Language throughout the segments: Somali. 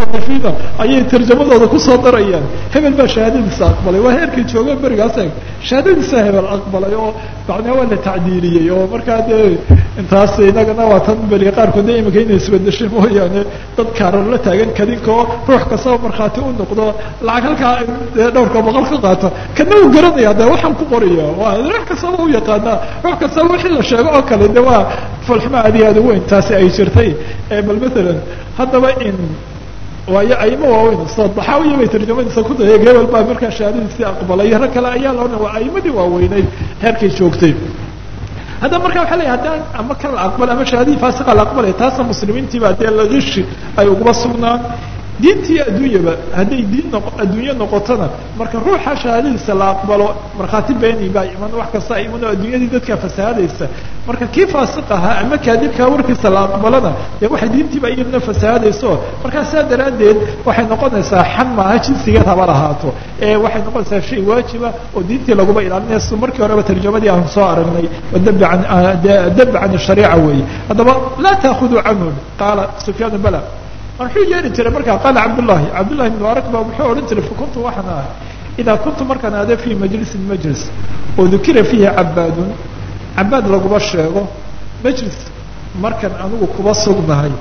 musannifiina ayay tarjamadooda ku soo darayaan. Hebel baa shahaadadiisa aqbalay waa heerkii jooga berigaas shahaadadiisa hebel aqbalay oo macnaa waa la tacdiiliyey oo markaa dee intaas inagana waa tan beriga qaarkood de inay isbedeshay mooyaane dad la taagan kadinka oo ruux kastaba markhaati u noqdo lacag halkaa dhowrka boqol ka qaato kana uu garanaya de waxaan ku qoraya waa ruux kastaba u yaqaanaa ruux kastaba wixii la sheego oo kale de waa falxuma aad iyo aad u weyn taasi ay jirtay. Bal matalan haddaba in waayo aimo waaweyn sadaxaawiya bay tarjamadiisa ku dayay hebel baa markaa shahaadadiisii aqbalay. Rag kale ayaa loodhan waa aimadii waaweyneyd heerkay joogtay. Haddaba marka waxa leeyahy haddaan ama kan la aqbal ama shahaadadii faasiqa la aqbalaya taasna muslimiintiiba dee lagishi ay uguma sugnaan diintii adduunyaba hadday diin noq adduunye noqotona marka ruuxa shahaadadiisa la aqbalo markhaati beeni baa iman wax kasta iman oo adduunyadii dadka fasahaadaysa marka kii faasiq ahaa ama kaadibkaa warkiisa la aqbalona dee waxay diintiiba iyadna fasahaadayso markaa saa daraaddeed waxay noqonaysaa xan maaha jinsigeed haba lahaato ee waxay noqonaysaa shay waajiba oo diintii laguma ilaalinaya si markii horeba tarjamadii aan soo aragnay an dabi can shariica weeye. Haddaba laa taakuduu canhu qaala sufyaan bala muxuu yeeli jiray markaa qaala cabdullahi cabdullahi ibn mubarak ba muxuu odhan jiray fakuntu waxaan ahay idaa kuntu markaan aade fii majlisin majlis oo dukira fiihi cabaadun cabaad laguma sheego majlis markan anigu kuba sugnahay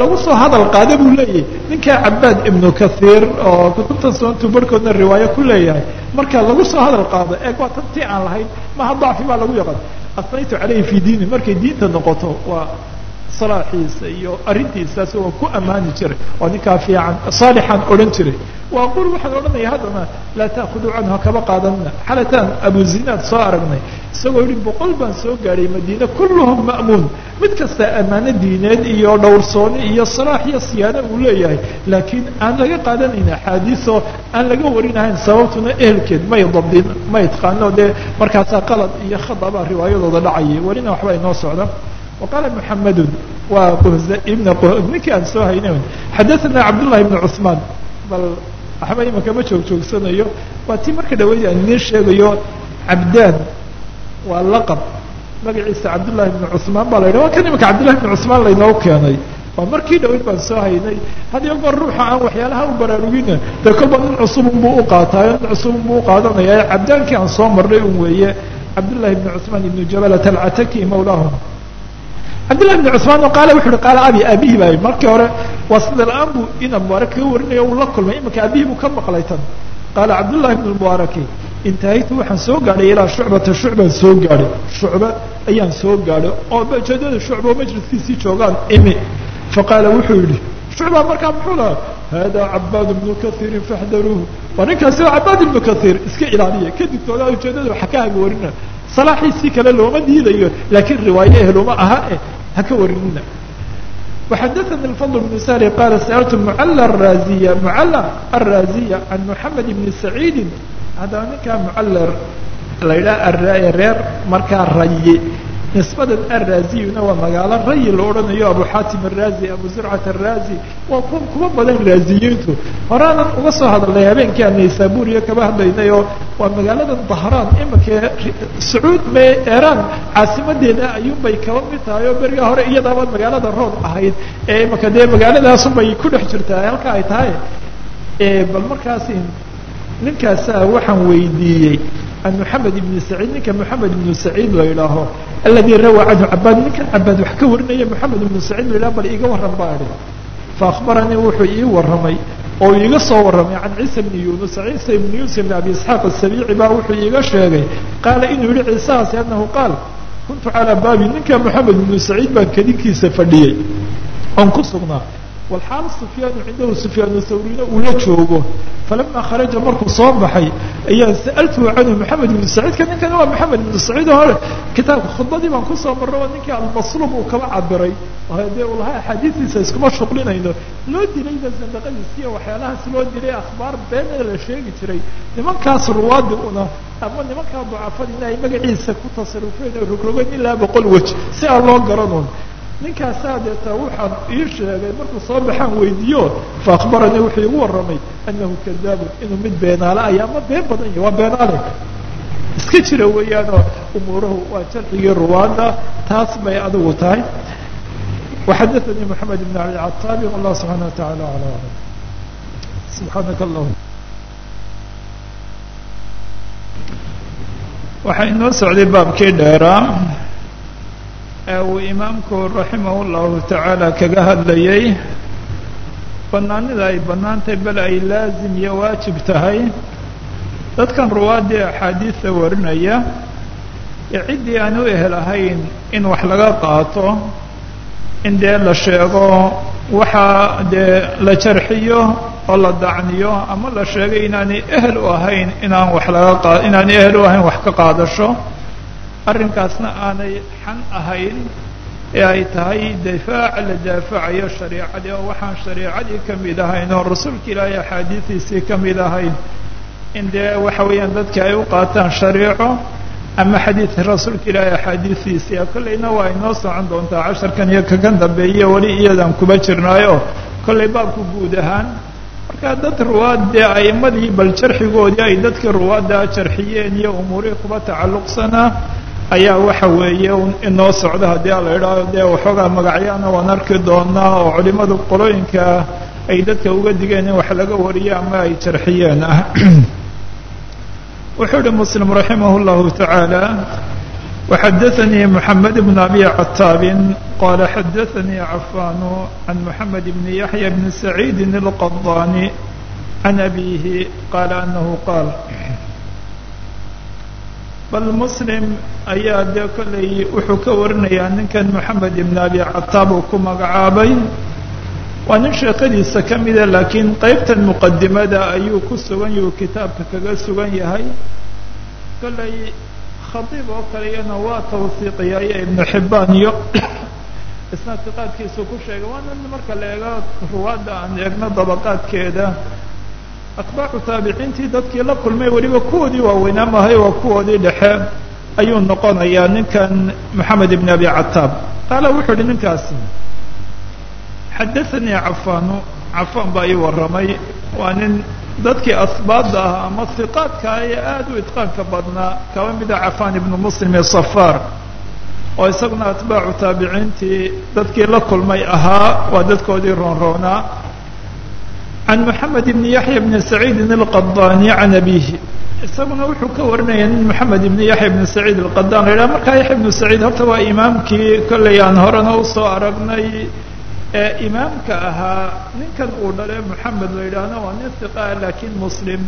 lagu soo hadal qaada buu leeyahay ninkaa cabaad ibnu kathiir oo kutubtan sunantu barhkoodna riwaayo ku leeyahay marka lagu soo hadal qaado eeg waa tan tii aan lahayn maha dacfi baa lagu yaqaan asnaytu caleyhi fi diini markay diinta noqoto waa salaaxiisa iyo arrintiisaas waa ku ammaani jiray oo ninkaa fiican saalixaan odhan jiray. Wa aqul waxaan odhanaya haddana laa taakuduu canhu hakaba qaadanina xalataan abu zinaad soo aragnay isagoo yihi boqol baan soo gaadhay madiine kulluhum ma'muun mid kasta ammaano diineed iyo dhowrsooni iyo salaax iyo siyaano uu leeyahay laakiin aan laga qaadanayna axaadiisoo aan laga warinahayn sababtuna ehelkeed may dabdin ma itqaano dee markaasaa qalad iyo khadaba riwaayadooda dhacayay. Welina waxba inoo socda وqاla محamd waa ibn ninkii aan soo hayna xadaثna cabdالlahi بن cثmaan bal waxba imaka ma joog joogsanayo waa tii marka dhaweyd aan idin sheegayo cabdaan waa laqab magaciisa cabdالlahi بن cثmaan ba la yidhah waa kan imaka cabdالlahi بن cثmaan laynoo keenay waa markii dhaweyd baan soo haynay hadiyo goor ruuxa aan waxyaalaha u baraarugina dee kolba nin cusubun buu uqaataayo nin cusubun buu uqaadanaya cabdaankii aan soo marnay un weeye cabdالlahi بن cثmaan ibn jabalat alcataki mawlaahum cabdillahi bn cusmaan qaala wuxu uhi qaala abi abihi baa markii hore waa sida la'aan buu ina mubaarak kaga warinayo uu la kulmay? Imanka abihi buu ka maqlay tan. Qaala cabdullahi bn mubaaraki intahaytu waxaan soo gaadhay ilaa shucbata shucbaan soo gaadhay. Shucba ayaan soo gaadhay oo ujeedada shucba oo majliskiisii joogaan imi. Faqaala wuxuu yihi shucba markaa muxuu lahaa? Hada cabaad ibnu kaiirin faxdaruuhu waa ninkaasi waa cabaad ibnu kaiir iska ilaaliya ka digtoodaa ujeedada waxa ka haga warina salaaxiisii kale looma diidayo laakiin riwaaye ehluma aha eh ha ka warinina وxadaثnي الفضل بن sهل qاla sألت معل الرازية معل الرازية عن محamed بن سعيidi haddaba ninkaa معل la yidhaha reer markaa raye nisbadan arraaziyuna waa magaalo. Rayi la odhanayo abu xaatim araazi abu zurcat araazi waa kuwa kuwa badan raaziyiintu horaanan uga soo hadalnay habeenkii aan naysaaburiya kaba hadlaynay oo waa magaalada dahraan iminka sacuud ma eraan caasimadeeda ah, ayuunbay kaba mid tahay oo berigaa hore iyadaaba magaalada rood ahayd. Ee iminka dee magaaladaasunbay ku dhex jirtaa halka ay tahay. Bal markaasi ninkaasa ah waxaan weydiiyey an mxamed ibni saciid ninka mxamed ibnu saciid la idhaaho aladii rawaa canhu cabaad ninkan cabaad wax ka warinaya moxamed ibnu saciid la yidhaho bal iiga warran baa idhi faakbaranii wuxuu ii warramay oo iiga soo warramay can ciisa bni yuunus ciisa ibni yuunus ibni abi isxaaq asabiici baa wuxuu iiga sheegay qaala inuu yihi ciisahaasi anahu qaal kuntu calaa baabi ninka moxamed ibnu saciid baan kedinkiisa fadhiyey oon ku sugnaa walxaal sufyaanu cindahu sufyaanu thawrina uu la joogo falama kharaja markuu soo baxay ayaan sa'altuhu canhu maxamed ibnu saciidka ninkani waa maxamed ibnu saciid hore kitaabka khudbadii baan ku soo marray oo ninkii almasluub uu kaba cabiray dee uu lahaa axaadiistiisa iskuma shuqlinayno loo dilayba zandaqadiisiiyo waxyaalahaas loo dilay akhbaar beena la sheegi jiray nimankaas ruwaadi una ama nimankaa ducafadina ay magaciisa ku tasarufeen oo rogrogeen ilaa boqol wej si aan loo garanun ninkaasaa deeta waxaan ii sheegay markuu soo baxaan weydiiyo faakbaranii wuxuu igu warramay annahu kadaabun inuu mid beenaale aya ama been badan yahy waa beenaale. Iska jira weeyaanoo umuurahu waa jarxigii ruwaanda taas bay adigu tahay. Waxadaanii moxamed ibn ali cataabi wallah subxaana wa tacala ala subxaanaka allahuma waxaa inoo socday baabkii dheeraa ee uu imaamku raximah llahu tacaala kaga hadlayay banaanida ay bannaantahay bal ay laazim iyo waajib tahay. Dadkan ruwaaddii axaadiista warinaya ee ciddii aan u ehelahayn in wax laga qaato in dee la sheego waxaa dee la jarxiyo oo la dacniyo ama la sheegay inaanay ehel u ahayn inaan wax laga qa inaanay ehel u ahayn wax ka qaadasho arrinkaasna aanay xan ahayn ee ay tahay difaac la daafacayo shariicadii oo waxaan shariicadii ka mid ahayn oo rasuulka ilaahay axaadiidiisii ka mid ahayn. In dee waxa weeyaan dadka ay u qaataan shariico ama xadiidka rasuulka ilaahay axaadiidiisii kollayna waa inoo socon doontaa casharkan iyo kakan dambeeye weli iyadan kuba jirnaayo. Kollay baabku guud ahaan marka dad ruwaad dee a'imadii bal jarxigoodii ay dadkii ruwaadda jarxiyeen iyo umuurihii kuba tacalluqsanaa ayaa waxa weeye inoo socda haddii aan la idhaaho dee waxoogaa magacyaana waan arki doonaa oo culimmadu qolooyinka ay dadka uga digeen in wax laga wariyo ama ay jarxiyeen ah. Wuxuu ihi muslim raximah اllahu tacaala waxadaanii moxamed bn abi cataabin qala xadaanii cafaanu can moxamed bn yaxya bni saciidi اlqadaani can abihi qaala anahu qaal bal muslim ayaa dee kollay wuxuu ka warinayaa ninkan moxamed ibn abi cataab uu ku magacaabay. Waa nin sheekadiisa ka mida laakiin qeybtan muqadimada ayuu ku sugan yahuu kitaabka kaga sugan yahay. Kollay khadiib oo kale iyana waa tawhiiqiyaya ibnu xibbaan iyo isna tiqaadkiisu ku sheegay. Waana marka la eego ruwaadda aan eegno dabaqaadkeeda atbaacu taabiciintii dadkii la kulmay weliba kuwoodii waaweynaa mahay waa kuwoodii dhexe ayuu noqonayaa ninkan moxamed ibn abi cataab qaala wuxuu uhi ninkaasi xadaanii cafaanu cafaan baa ii warramay. Waa nin dadkii asbaadda ah ama hiqaadka ee aada u itqaanka badnaa kaba mida cafaan ibnu muslim ee safaar oo isaguna atbaacu taabiciintii dadkii la kulmay ahaa waa dadkoodii roonroonaa can moxamed ibni yaxya bni saciidin alqadani can abihi isaguna wuxuu ka warinaya nin moxamed ibni yaxya bni saciid alqadan la yidhaha markaa yaxya ibnu saciid horta waa imaamkii kollay aan horena u soo aragnay ee imaamka ahaa ninkan uu dhale moxamed la yidhaahna waa nin hiqaa laakiin muslim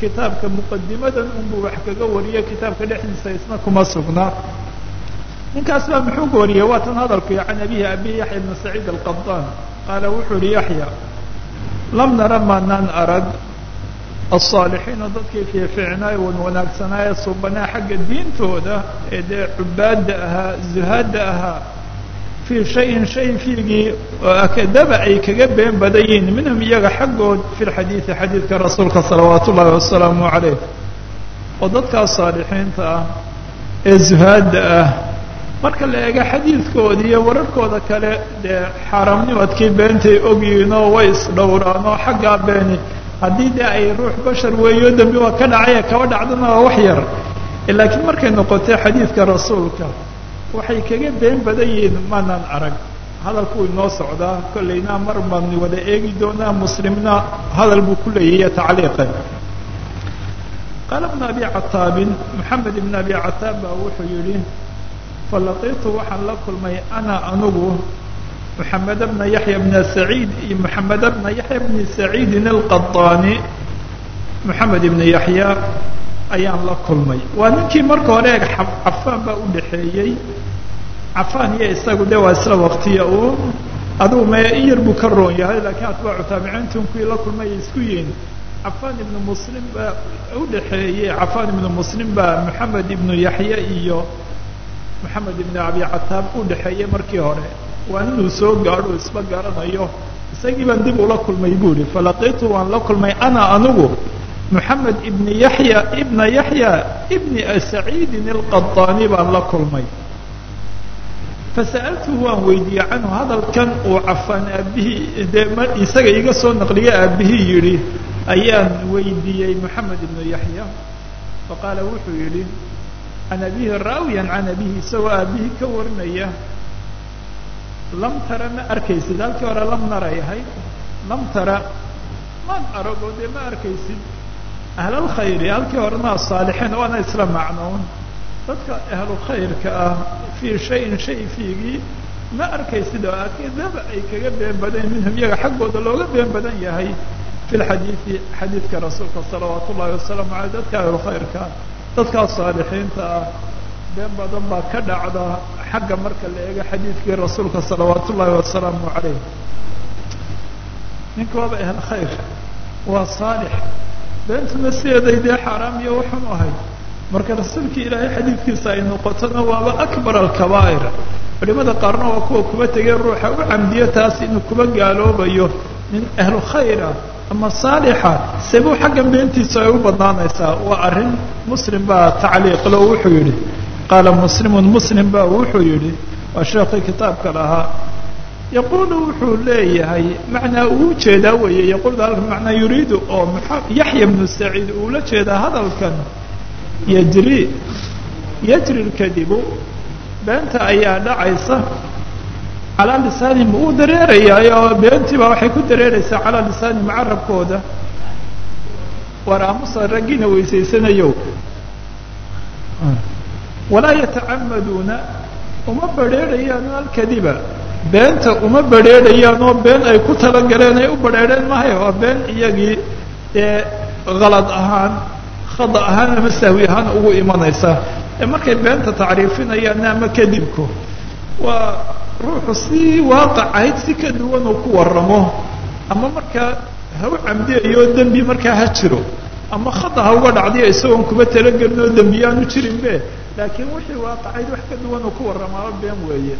kitaabka muqadimadan unbuu wax kaga wariye kitaabka dhexdiisa isna kuma sugna ninkaas baa muxuu ka wariyey waa tan hadalku can abihi abi yaxya ibni saciid alqadan qaala wuxuu yihi yaxya lam nara maanaan arag alsaalixiina dadkii fiifiicnaay wan wanaagsanaaye subanaa xagga diintooda ee dee cubaadda ahaa zuhaadda ahaa fii shayin shay fiigii oo akadaba ay kaga been badan minhum iyaga xaggood fi lxadiidi xadiidka rasuulka salawaat ullaahi wasalaamu calayh oo dadkaas saalixiinta ah ee zuhaadda ah marka la eego xadiidkooda iyo wararkooda kale dee xaaraamnimadkii beentay ogyihiin oo way isdhowraan oo xaggaa beeni. Haddii dee ay ruux bashar weeyo dembi waa ka dhacaya kaba dhacdana waa wax yar. Laakiin markay noqotay xadiidka rasuulka waxay kaga been badan yihiin maanaan arag hadalku inoo socdaa kollayna mar baan wada eegi doonaa muslimna hadal buu ku leeyahiy tacliiqa qaala bn abi cataabin moxamed ibn abi cataab baa wuxuu yihi falaqiitu waxaan la kulmay ana anugu moxamed bna yaxya bna saciid iyo moxamed bna yaxya bni saciidin alqadaani moxamed ibna yaxya ayaan la kulmay. Waa ninkii marka hore eeg cafaan baa u dhaxeeyey cafaan iyo isagu de waa isla waktiya uu adugu me in buu ka roon yahay laakiin atbaacu taabiciintu kuwii la kulmay ay isku yihiin. Cafaan ibnu muslim baa u dhaxeeyey cafaan ibnu muslim baa moxamed ibnu yaxya iyo moxamed ibnu abi cataab u dhaxeeyey markii hore. Waa inuu soo gaadho isba garanayo. Isagii baan dib ula kulmay buu ihi falaqiitu waan la kulmay ana anugu moxamed ibni yaxya ibna yaxya ibni saciidin alqadaani baan la kulmay. Fasa'altuhu waan weydiiyey canhu hadalkan uu cafaan aabihii dee isaga iga soo naqliye aabihii yidhi ayaan weydiiyey moxamed ibnu yaxya faqaala wuxuu yidhi can abihi raawiyan can abihi isagoo aabihii ka warinaya lam tara ma arkaysid halkii hore lam naray ahayd lam tara maan arago dee ma arkaysid ahlalkhayri halkii horena asaalixiin waana isla macnoon dadka ahlu ah fii shayin shay fiigii ma arkaysid oo akidaba ay kaga been badan minhum iyaga xaggooda looga been badan yahay fi lxadiidi xadiidka rasuulka salawaat ullahi wasalaamu aleyh dadka ahlu khayrka dadkaas saalixiinta ah been badan baa ka dhacda xagga marka la eego xadiidkii rasuulka salawaat ullahi wasalaamu caleyh ninka waaba khayr waa saalix. Beentuna sideeday dee xaaraam iyo waxun ahay. Marka rasuulkii ilaahay xadiidkiisa ay noqotona waaba akbar alkabaa'ir. Culimada qaarna waa kuwa kuba tegee ruuxa u camdiyo taas inuu kuba gaaloobayo. Nin ahlu khayra ama saalixa sebuu xaggan beentiisu ay u badnaanaysaa waa arrin muslim baa tacliiqlo wuxuu yidhi qaala muslimun muslim baa wuxuu yidhi waa sheekii kitaabka lahaa yaquulu wuxuu leeyahay macnaa uu u jeedaa weeye yaquulu halka macnaa yuriidu oo yaxya bnu saciid uula jeedaa hadalkan yajri yajri lkadibu beenta ayaa dhacaysa calaa lisaanihim uu dareerayaa oo beentiiba waxay ku dareeraysaa calaa lisaanihim carabkooda war aamusa raggiina weysaysanayo walaa yatacamaduuna uma badrheerhayaan alkadiba. Beenta uma badrheerhayaan oo been ay ku talagaleen ay u badrheerheen mahay waa been iyagii ee kalad ahaan khada ahaan ama sahwi ahaan ugu imanaysa. Ee markay beenta tacriifinayaan ama kadibku waa ruuxu si waaqac ahayd si ka duwan uu ku waramo ama markaa ha u camdiyayo dembi markaa ha jiro. Ama khada ha uga dhacdiyo isagoon kuba talagelin oo dembiyaanu jirinbe laakiin wixii waaqacayd wax ka duwan uu ku warramaaba been weeye.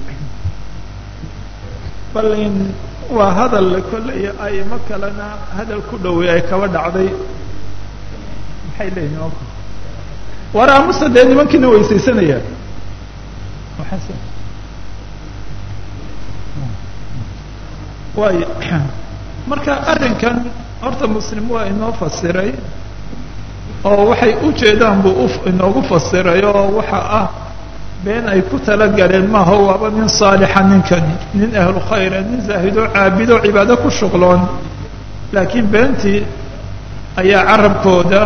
Bal in waa hadal kolley aimo kalena hadal ku dhowey ay kaba dhacday. Maxay leeyihiin war aamusa dee nimankiina weysaysanayaan waay marka arrinkan horta muslim waa inoo fasiray oo waxay ujeedaan buu inoogu fasiray oo waxa ah been ay ku talagaleen maaha waaba nin saalixa ninkani nin ahlu khayra nin zaahidoo caabido cibaado ku shuqloon laakiin beentii ayaa carabkooda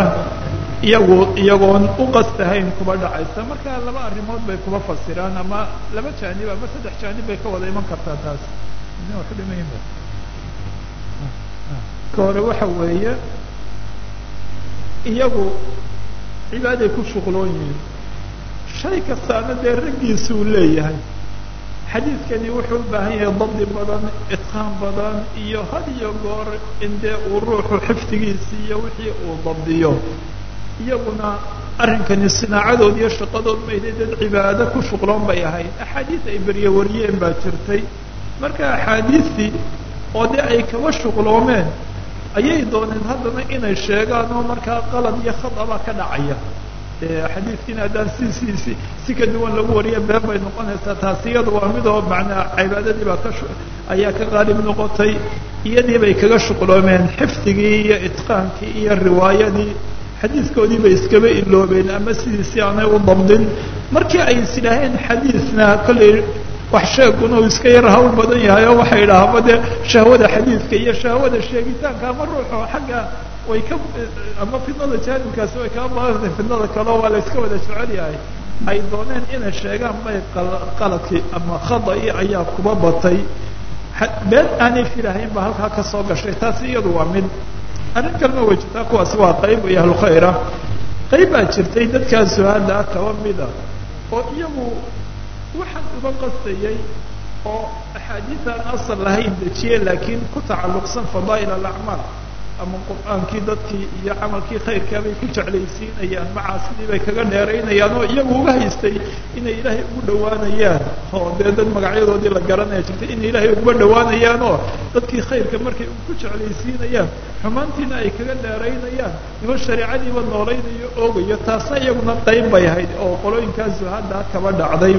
iyagu iyagoon u qastahayn kuba dhacaysa. Marka laba arrimood bay kuba fasiraan ama laba jaanib ama saddex jaanib bay ka wada iman kartaa taas ka hore waxa weeye iyagu cibaaday ku shuqloon yihiin. Shay kastaana dee raggiisuu leeyahay. Xadiidkani wuxuu u baahan yahay dabdi badan itqaan badan iyo had iyo goor in dee uu ruuxu xifdigiisi iyo wixii uu dabdiyo. Iyaguna arrinkani sinaacadood iyo shaqadood mayday dad cibaado ku shuqloon bay ahayd. Axaadiis ay berye wariyeen baa jirtay marka axaadiistii oo dee ay kaba shuqloomeen ayay dooneen haddana inay sheegaan oo markaa qalad iyo khadabaa ka dhacaya. Xadiidkiina haddaan si si si si ka duwan lagu wariya been bay noqonaysaa taasi iyada waa mid oo macnaa cibaadadii baa ka ayaa ka qaalib noqotay. Iyadii bay kaga shuqloomeen xifdigii iyo itqaankii iyo riwaayadii. Xadiidkoodii bay iskaba iloobeen ama sidiisi aanay u dabdin markii ay is idhaaheen xadiidna kollay wax sheeguna uu iska yar hawl badan yahay oo waxay idhaahaba dee shahwada xadiidka iyo shahwada sheegitaanka ama ruuxo xagga way ka ama fidnada jaanibkaasi way kaa badantahay fidnada kaleo waa la iska wada jecel yahay. Ay dooneen inay sheegaan bay qaladkii ama khada-i ayaa kuba batay. Been aanay filahayn baa halkaa ka soo gashay taasi iyadu waa mid. Arrin kalena way jirtaa kuwaasi waa qayb iyo ahlukhayra qayb baa jirtay dadkaa su'aala kaba mida. Oo iyagu waxaan uga qastayay oo axaadiisaan asal lahayn dejiye laakiin ku tacalluqsan fadaa'il alacmaal. Ama qur'aankii dadkii iyo camalkii khayrkaabay ku jeclaysiinayaan macaasidii bay kaga dheeraynayaan oo iyagu uga haystay inay ilaahay ugu dhawaanayaan oo dee dad magacyadoodii la garanaya jirtay inay ilaahay uguba dhawaanayaan oo dadkii khayrka markay ku jeclaysiinayaan. Xumaantiina ay kaga dheeraynayaan nima shareicadiiba noolaynayo oogayo taasna iyaguna qayb bay ahayd oo qolooyinkaasu hadda kaba dhacday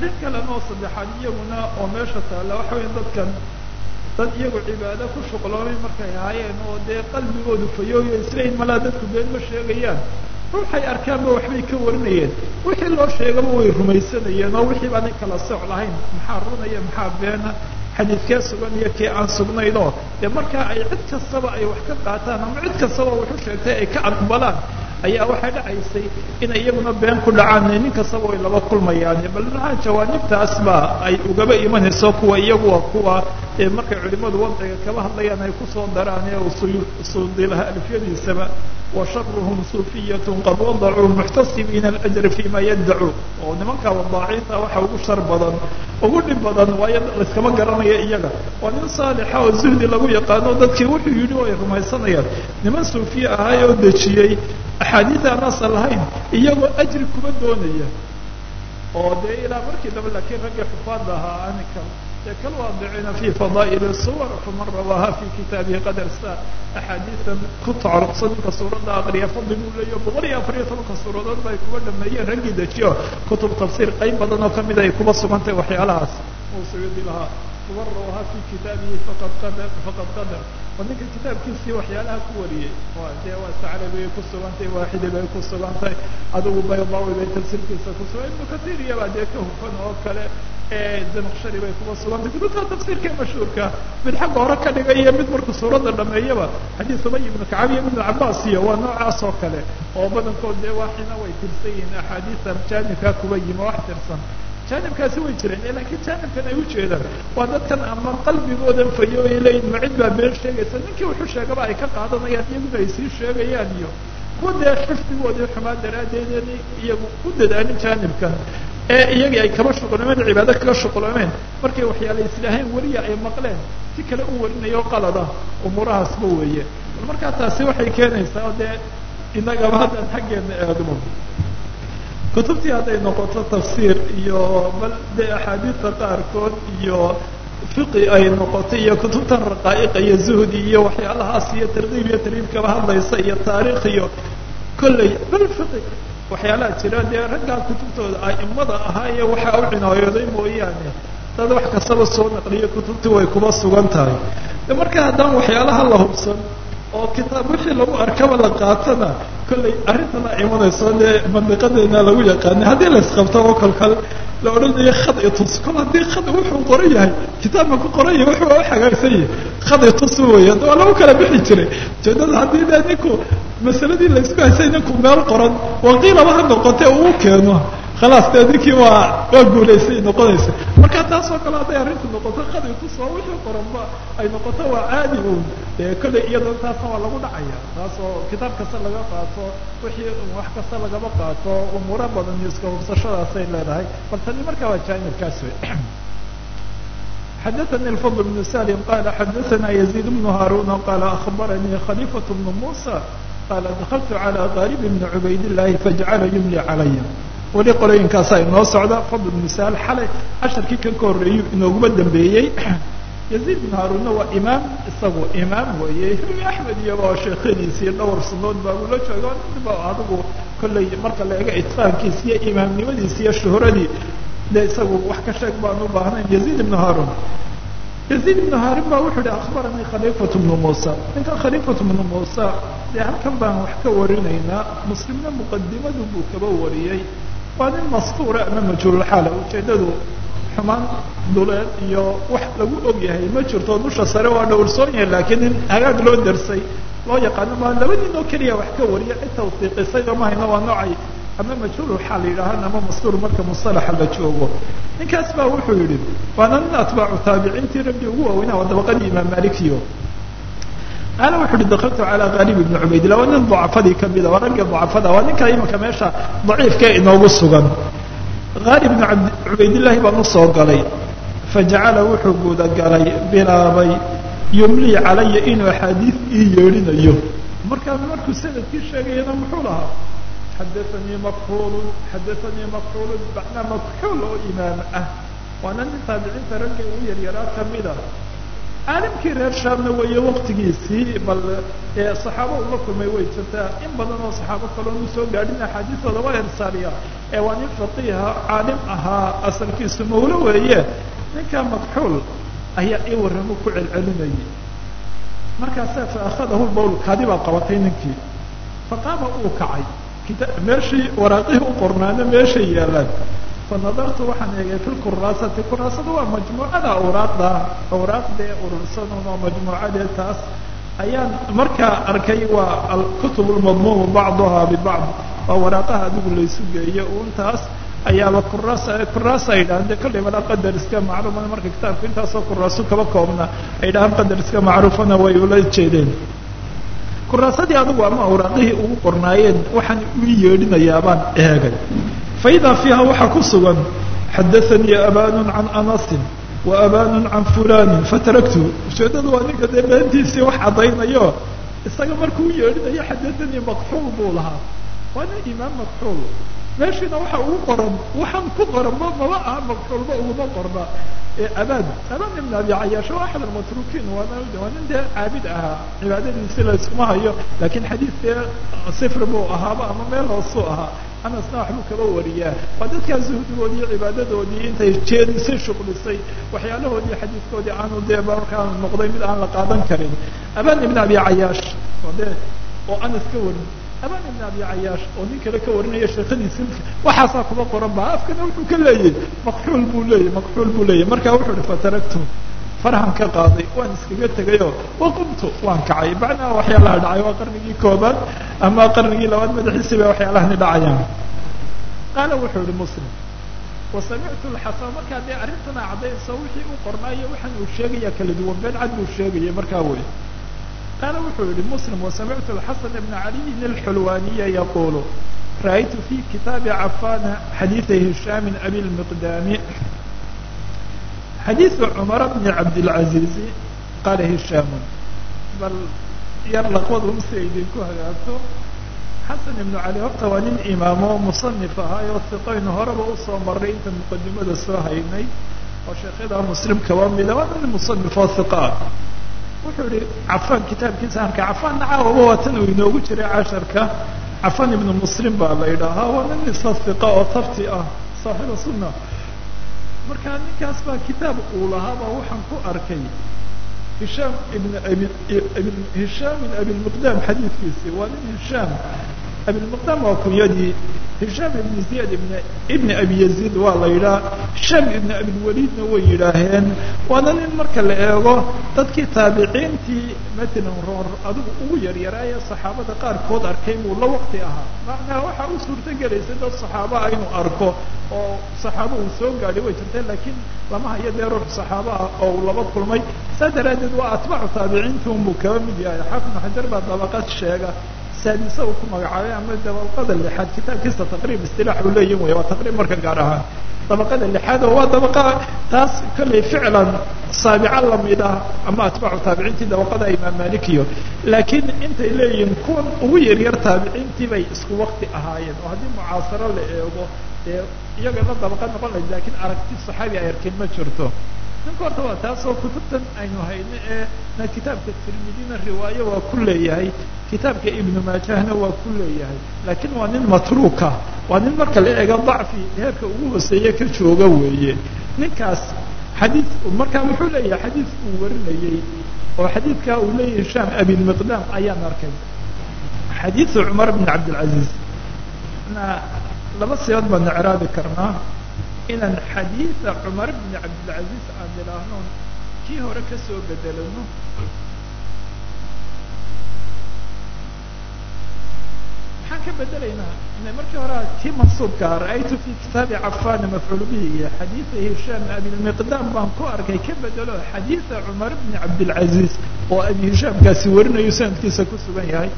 arrin kalena oo saddexaad iyaguna oo meesha taalla waxa weya dadkan dad iyagu cibaado ku shuqloomay markay ahaayeen oo dee qalbigoodu fayooyo islayn malaa dadku been ma sheegayaan. Ruuxay arkaanba waxbay ka warinayeen. Wixii loo sheegaba way rumaysanayeen oo wixii baanay kala soc lahayn. Maxaa runaya maxaa beena? Xadiidkee sugan iyo kii aan sugnaynoo dee markaa ay cid kastaba ay wax ka qaataan ama cid kastaba wuxu sheegtay ay ka aqbalaan ayaa waxay dhacaysay inay iyaguna been ku dhacaan nin kastaba way laba kulmayaan bal maxaa jawaanibtaas baa ay ugaba imanayso kuwa iyaguwa kuwa markay culimadu wadciga kaba hadlayaan ay ku soo daraan ee suudilaha alfiyadiisaba wa sharuhum suufiyatun qad wadacuu muxtasibiina alajra fima yaddacuun oo nimanka wadaaciinta waxa ugu shar badan ugu dhib badan waayo layskama garanaya iyaga. Waa nin saalixa oo zuhdi lagu yaqaano dadkii wuxuu yidhi oo ay rumaysanayaan niman suufiye ahay oo dejiyey axaadiid aan asal lahayn iyagoo ajri kuma doonaya. Oo dee ilaa markii dambe laakiin raggii xufaada ahaa aninka ee kal waadicina fi fadaa'il suwar faman rawaaha fi kitaabihi qadar sa axaadiidan ku tacaruqsan ninka suuradda aqriya fadli buu leeyo boqol iyo afar iyo tobanka suuradood ba ay kuba raggii dejiyo kutub tafsiir qayb badan oo ka mid ay kuba sugantahay waxyaalahaas. Uu lahaa rawaaha fi kitaabihi faqad qadar oo ninka kitaabkiisii waxyaalaha ku wariyey dee waa sacrabi bay ku sugantahay waaxidi bay ku sugantahay adigu baydawi bay tafsiirkiisa ku sugan ibnu katiir iyabaa dee ka hufan oo kale zanakshari bay kuba sugantay kutubta tafsiirka mashhuurka mid xagga hore ka dhiga iyo mid markuu suuradda dhameeyaba xadiis ubay ibnu kacab iyo ibnu cabaas iyo waa noocaas oo kale oo badankood dee waaxina way tirsan yihiin axaadiisa jaanibkaa kuba yimi wax tirsan jaanibkaasi way jireen lakiin jaanibkan ay ujeedaan waa dadkan ama qalbigoodan fayo ay ma cid baa been sheegaysa. Ninkii wuxuu sheegaba ay ka qaadanayaan iyaguna ay sii sheegayaan iyo kuwa dee xifdigoodii xumaa daraaddeed iyagu u dadaalin jaanibkan. Ee iyagii ay kaba shuqloomeen cibaado kaga shuqloomeen markay waxyaala islaahayn weliya ay maqleen. Si kale u warinayo qalada umuurahaasba weeye. Markaa taasi waxay keenaysaa dee inagaba haddaan xaggeena eegno kutubtii hadday noqoto tafsiir iyo bal dee axaadiista qaarkood iyo fiqi ay noqoto iyo kutubtan raqaa'iqa iyo zuhdi iyo waxyaalahaas iyo tarkiib iyo tarhiib kaba hadlaysa iyo taariikh iyo kolley bal fiqi waxyaalaha jira dee raggaa kutubtooda aimada ahaa iyo waxaa u cinaayooday mooyaane dad wax kastaba soo naqliyo kutubtii way kuba sugan tahay marka haddaan waxyaalaha la hubsan oo kitaab wixii lagu arkaba la qaatana kollay arrintana imanayso dee mandiqadeena lagu yaqaana haddii laisqabto oo kolkal la odhanayo khad itus kol haddii khad wuxuu qoran yahay kitaabka ku qoran yahay wuxuu u xagaagsan yahay. Khad itus weya waa lagu kala bixi jiray. Ujeedada haddii dee ninku masaladii laysku haysay ninku meel qoran waqiilaba ha noqote uu keeno khalaas dee ninkii waa waa guulaysay noqonaysa marka taasoo kale hadday arrintu noqoto khad itus oo wixii qoranba ay noqoto waa caadi un dee kollay iyadoo taasna waa lagu dhacaya taasoo kitaab kasta laga qaato wixii wax kasta lagaba qaato umuuro badan iyo iska hubsashadaasay leedahay bal tani markaa waa jaanibkaas wey xadaثnي الفضل بن سالم qال xadaثna يزيد بن هاrون qال أخبرني khليفة بن موسى qال دخلت على غاaلب بن عbayd اللahi فجعل يملي عalي weli qolooyinkaasaa inoo socda fadl misaal xalay. Casharkii kan ka horreeyuu inooguma dambeeyey. Yaziid bin haarunna waa imaam isagu imaam weeye. Hilmi axmed iyoba sheekhadiisii dhowr sunood baa uula joogo ba adigu kollay marka la ega itqaankiis iyo imaamnimadiis iyo shuhuradii de isagu wax ka sheeg baan u baahnayn. Yaziid ibnu haarun yaziid ibnu haarun baa wuxuu yihi akhbaranii khaliifatu bnu muusa ninkan khaliifatu bnu muusa dee halkan baan wax ka warinaynaa muslimna muqadimadu buu kaba wariyey waa nin mastuura ama majhuulxaala ujeedadu xumaan duleed iyo wax lagu og yahay ma jirto. Dusha sare waa dhowrsoon yahay laakiin in hagaag loo darsay loo yaqaano ma laba nin oo keliya wax ka wariya. Cid tawsiiqisayba ma hayno waa noocay. Ama majhuul waxaa la yidhaahaan ama mastuur marka musalaxa la joogo. Ninkaas baa wuxuu yidhi waana nin atbaacu taabiciintii rabbi ugu waaweynaa. Waa dabaqadii imaam malikiyo qaala wuxu uhi dakaltu calaa gaalib ibni cubaydillah waa nin dacafadii kamida waa raggii dacafada waa ninka imanka meesha daciifkee inoogu sugan gaalib ibnu cubaydillahi baan u soo galay fajacala wuxuu gudagalay bilaabay yumlii calaya inuu axaadiis ii yeedhinayo markaa markuu sannadkii sheegayana muxuu lahaa xadaanii makxuulun xadaanii makxuulun macnaa makxuul oo imaam ah waana nin taabiciinta ragga ugu yaryaraa kamida caalimkii reer shaamna weeye waktigiisii bal saxaabo ula kulmay way jirtaa. In badan oo saxaabo kaloon u soo gaadhin axaadiistooda waa irsaaliya ee waa nin faqiiha caalim ahaa asalkiisu mawlo weeye. Ninka makxuul ayaa ii warramo ku celcelinayay. Markaasaa fa akhadahu lbawl kaadi baa qabatay ninkii. Faqaama uu kacay. Meeshii waraaqihii u qornaana meeshay yaalaan fanadartu waxaan eegay fi lkuraasati kuraasada waa majmuucada awraaqda awraaqdee urursanon oo majmuucadee taas. Ayaan markaa arkay waa alkutub lmadmuuma bacduha bibacd waa waraaqaha adigu laysu geeyo untaas ayaaba kuraasa kuraasa ay dhahaan de kollay malaa qadar iska macruufana marka kitaabku intaasoo kuraaso kaba koobna. Ay dhahaan qadar iska macruufana way ula jeedeen. Kuraasadii adigu ama awraaqihii ugu qornaayeen waxaan u yeedhinayaabaan eegay faidaa fiiha waxaa ku sugan xadaanii abanun can anasin wa abanun can fulanin fataraktu ujeedadu waa ninka dee beentiisii wax caddaynayo isaga markuu yeedhinayo xadaanii makxuul buu lahaa waa nin imaam makxuul meeshiina waxa ugu qoran waxaan ku qoran ma maba aha makxuulba uguma qorna abaan abaan ibn abi cayaash waa axad almatrukiin waana waa nin dee caabid ahaa cibaadadiisi la iskuma hayo laakiin xadiidkee sifri buu ahaaba ama meel hoosuu ahaa anasna waxbuu kaba wariyaa waa dadkaa zuhdigoodii iyo cibaadadoodii intay jeedisay shuqlisay waxyaalahoodii xadiidkoodii aanu dee markaa noqday mid aan la qaadan karin abaan ibn abi cayaash oo dee oo anas ka warin abaan ibn abi cayaash oo nin kale ka warinaya sheekadiisi waxaasaa kuma qoran ba afkana wuxuu ka leeyahy makxuul buu leeyahy makxuul buu leeyahy marka wuxuu uhi fataraktu farhan ka qaaday waan iskaga tegayoo waqumtu waan kacay. Macnaha waxyaalaha dhacay waa qarnigii koobaad ama qarnigii labaad madaxiisi bay waxyaalahani dhacayaan. Qaala wuxuu ihi muslim wasamictu lxasan markaa dee arrintana caddayso wixii uu qornaayo waxaan uu sheegaya kala duwan been buu sheegaya markaa wey qaala wuxuu yihi muslim wasamictu alxasan bna caliyin alxulwaniya yaqulu ra'aytu fi kitaabi cafana xadiida hishaamin abi lmiqdaami xadiidu cumara bni cabdilcaziizi qaala hishaamun bal yar laqbadu si idinku hagaagto xasan ibnu cali horta waa nin imaamo musanif ahaay oo hiqaynu horeba u soo maray inta muqadimada soo haynay oo sheekyada muslim kaba mida waa nin musanif oo hiqa ah wuxuu yihi cafan kitaabkiisa arka cafanna caawaba waa tan uu inoogu jiray casharka cafan ibnu muslim baa la idhaahaa waa nin isla hiqa oo tabti ah saaxiba sunna marka ninkaas baa kitaab uu lahaaba waxaan ku arkay hishaam ibn abi hishaam ibn abilmiqdaam xadiidkiisii. Waa nin hishaam abilmiqdaam waa kunyadii hishaam ibn ziyad ibn abi yaziid waa la yidhaha hishaam ibn abilwaliidna way yidhaaheen waana nin marka la eego dadkii taabiciintii matalan roor adigu ugu yaryaraaye saxaabada qaarkood arkay buu la waqti ahaa. Macnaha waxaa u suurto gelaysa dad saxaabaa inuu arko oo saxaaba uu soo gaadhay way jirteen laakiin lama hayo dee ruux saxaaba ah oo uu laba kulmay. Saa daraaddeed waa atbaacu taabiciinta unbuu kaba mid yahay. Xaafid xajar baa dabaqad sheega saadisa uu ku magacaabay ama dabaqada lixaad kitaabkiisa taqriib istilaax uu leeyahin wey waa taqriib marka gaar ahaan dabaqada lixaad oo waa dabaqa taas kollay ficlan saabica la mid ah ama atbaacu taabiciintii dabaqada imaam malikiyo laakiin intay leeyihiin kuwan ugu yaryar taabiciintii bay isku wakti ahaayeen oo haddii mucaasaro la eego dee iyagana dabaqa noqon lahayd lakiin aragti saxaabi ay arkeen ma jirto ninka horta waa taasoo kutubtan aynu hayno ee na kitaabka tirmidina riwaayo waa ku leeyahay. Kitaabka ibnu maajahna waa ku leeyahay. Laakiin waa nin matruuka. Waa nin marka la eego dacfi heerka ugu hooseeye ka jooga weeye. Ninkaas xadiid markaa muxuu leeyahay xadiid uu warinayey oo xadiidkaa uu leeyahay hishaam abilmiqdaam ayaan arkay. Xadiidu cumar bn cabdilcaziiz na laba sibood baan icraabi karnaa inaan xadiida cumar bn cabdilcaziiz aan idhaahno kii hore ka soo bedelano maxaan ka bedelaynaa ina markii hore kii mansuubkaa ra'aytu fi kitaabi cafana mafcuul bihi iyo xadiida hishaam abilmiqdaam baan ku arkay ka bedelo xadiida cumar bn cabdilcaziiz oo abi hishaamkaasi warinayo sanadkiisa ku sugan yahay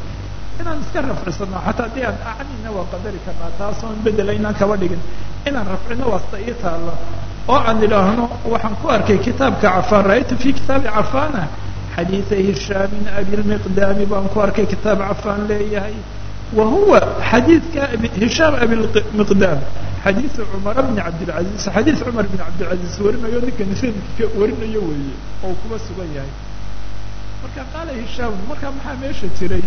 inaan iska rafcisano xataa haddii aan acnina waa qadari karnaa taasoon bedela inaan kaba dhigin. Inaan rafcino waasta ii taalla oo aan idhaahno waxaan ku arkay kitaabka cafaan. Ra'aytu fi kitaabi cafana xadiida hishaamin abilmiqdaami baan ku arkay kitaab cafaan leeyahay. Wa huwa xadiidka hishaam abilmiqdaam. Xadiidu cumar bni cabdilcaziiz xadiid cumar bn cabdilcaziiz warinayo ninkani sanadka warinayo weeye oo kuba sugan yahay. Marka qaala hishaam markaa maxaa meesha jiray